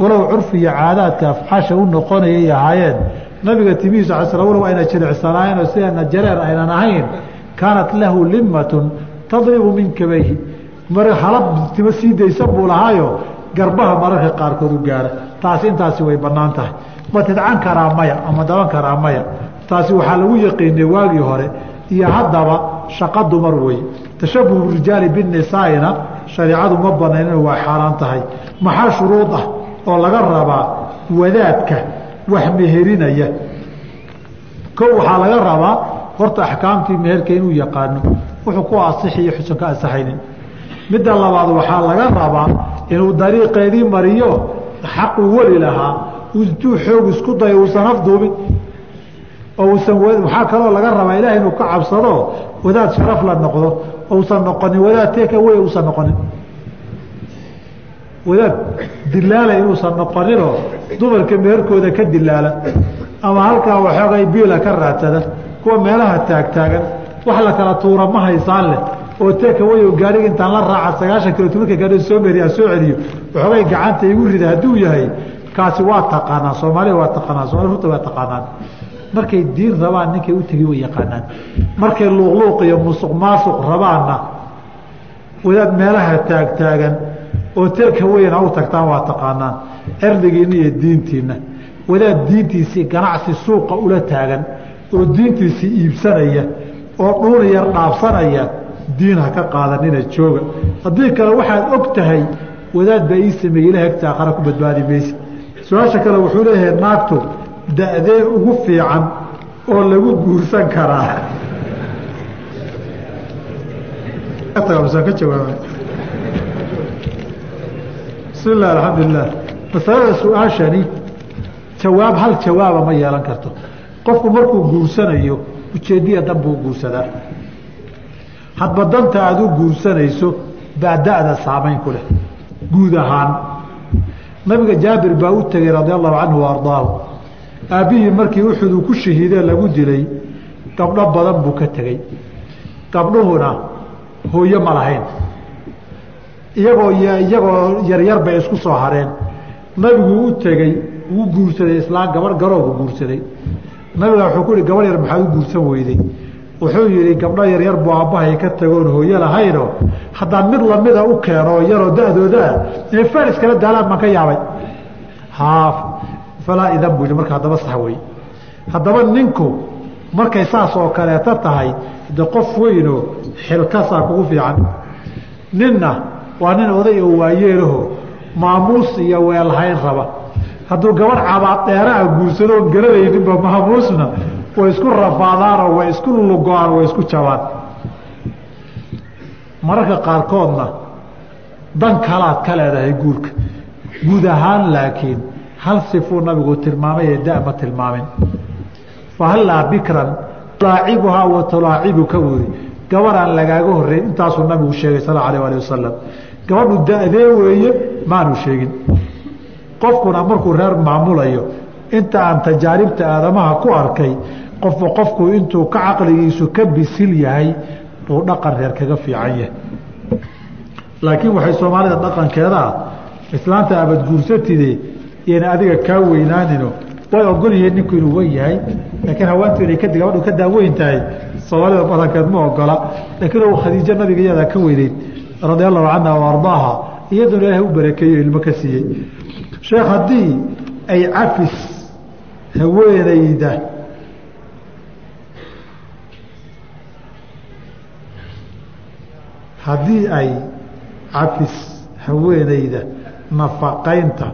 walow curfi iyo caadaadka afxaasha u noqonayay ahaayeen nabiga timihiisu ala sl walow ayna jilicsanaayeen oo sideena jareer aynan ahayn. Kaanat lahu limatun tadribu min kabayhi mar halab timo sii daysan buu lahaayo garbaha mararka qaarkood u gaara. Taasi intaasi way bannaan tahay. Ma tidcan karaa maya ama daban karaa maya. Taasi waxaa lagu yaqiinay waagii hore iyo haddaba shaqa dumar wey tashabuhu rijaali binisaaina shareicadu ma banaynina waa xaaraan tahay. Maxaa shuruud ah oo laga rabaa wadaadka wax meherinaya ko waxaa laga rabaa horta axkaamtii meherka inuu yaqaano. Wuxuu ku asixiyo xusan ka ansaxaynin midda labaad waxaa laga rabaa inuu dariiqeedii mariyo xaquu weli lahaa intuu xoog isku dayo uusan afduubin oo usan waxaa kaloo laga rabaa ilaah inuu ka cabsado wadaad sharaf la noqdo ousan noqonin wadaad teka wey uusan noqonin. Wadaad dilaala inuusan noqoninoo dumarka meherkooda ka dilaala ama halkaa waxoogay biila ka raadsada kuwa meelaha taagtaagan wax la kala tuura ma haysaan leh oo teka wey gaariga intaan la raaca sagaashan kilo tobanka gaari soo meriyaa soo celiyo waxoogay gacanta igu rida hadduu yahay kaasi waa taqaanaan soomaaliya waa taqaanaan somalia runta waa taqaanaan. Markay diin rabaan ninkay u tegi way yaqaanaan. Markay luuqluuq iyo musuq maasuq rabaanna wadaad meelaha taagtaagan oo teeka weyna u tagtaan waa taqaanaan cirdigiinna iyo diintiinna. Wadaad diintiisii ganacsi suuqa ula taagan oo diintiisii iibsanaya oo dhuuna yar dhaafsanaya diin ha ka qaadanina jooga. Haddii kale waxaad og tahay wadaad baa ii sameeyey ilaha agta aqara ku badbaadi mayse su'aasha kale wuxuu leeyahay naagtu da-dee ugu fiican oo lagu guursan karaa. Ka jawaaba bismi illah alxamdulilah masalada su'aashani jawaab hal jawaaba ma yeelan karto. Qofku markuu guursanayo ujeediya dan buu guursadaa. Hadba danta aada u guursanayso baa da-da saamayn ku leh. Guud ahaan. Nabiga jaabir baa u tegey radia allahu canhu wa ardaahu aabbihii markii uxud uu ku shahiidee lagu dilay gabdho badan buu ka tegey. Gabdhuhuna hooyo ma lahayn. Iyagoo iyagoo yaryar bay isku soo hareen nabigu u tegey wuu guursaday islaan gabadh garoobu guursaday. Nabiga wuxuu ku yihi gabadh yar maxaad u guursan weyday? Wuxuu yihi gabdho yaryar buu aabbahay ka tagoon hooyo lahayno haddaan mid lamida u keeno yaroo da-doodaa inay faris kala daalaan baan ka yaabay. Falaa idan buu yihi marka haddaba sax wey haddaba ninku markay saas oo kaleeto tahay de qof weyno xilkasaa kugu fiican. Ninna waa nin oday oo waayeelaho maamuus iyo weelhayn raba. Hadduu gabadh cabaad dheeraha guursadoon garanayninba maamuusna way isku rafaadaanoo way isku lugo-aan way isku jabaan. Mararka qaarkoodna dan kalaad ka leedahay guurka. Guud ahaan laakiin hal sifuu nabigu tilmaamay ee da ma tilmaamin. Fahallaa bikran tulaacibuhaa wa tulaacibuka wuri gabadhaan lagaaga horreyn intaasuu nabigu sheegay sal alah alih wasalam gabadhu da-dee weeye maanu sheegin. Qofkuna markuu reer maamulayo inta aan tajaaribta aadamaha ku arkay qofba qofku intuu ka caqligiisu ka bisil yahay buu dhaqan reer kaga fiican yahay. Laakiin waxay soomaalida dhaqankeedaa islaanta abadguursatide iyana adiga kaa weynaanino. Way ogol yihiin ninku inuu wen yahay laakiin haweentu inay gabadhu ka daaweyn tahay soomaalida badankeed ma ogola. Laakiin khadiijo nabiga iyadaa ka weyneyd radia allahu canha wa ardaaha iyaduna ilaahay u barakeeyo ilmo ka siiyey. Sheekh haddii ay cafis haweenayda haddii ay cafis haweenayda nafaqaynta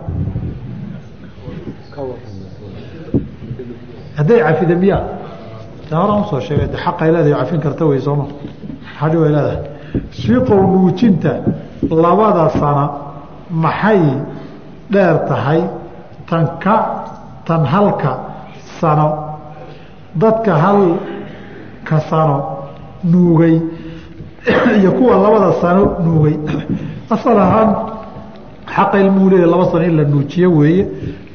hadday cafida miyaa horaan u soo sheegay xaqay leedahay cafin karta wey sooma xadhi way leedahay shiiqow nuujinta labada sana maxay dheer tahay tan ka tan halka sano? Dadka halka sano nuugay iyo kuwa labada sano nuugay. Asal ahaan xaqa ilmuhu leeya laba sano in la nuujiyo weeye.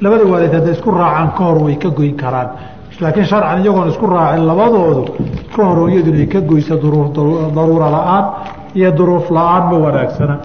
Labada waalid hadday isku raacaan ka hor way ka goyn karaan laakiin sharcan iyagoon isku raacin labadoodu ka hor hooyadu inay ka goyso daruura la'aan iyo duruuf la'aan ma wanaagsana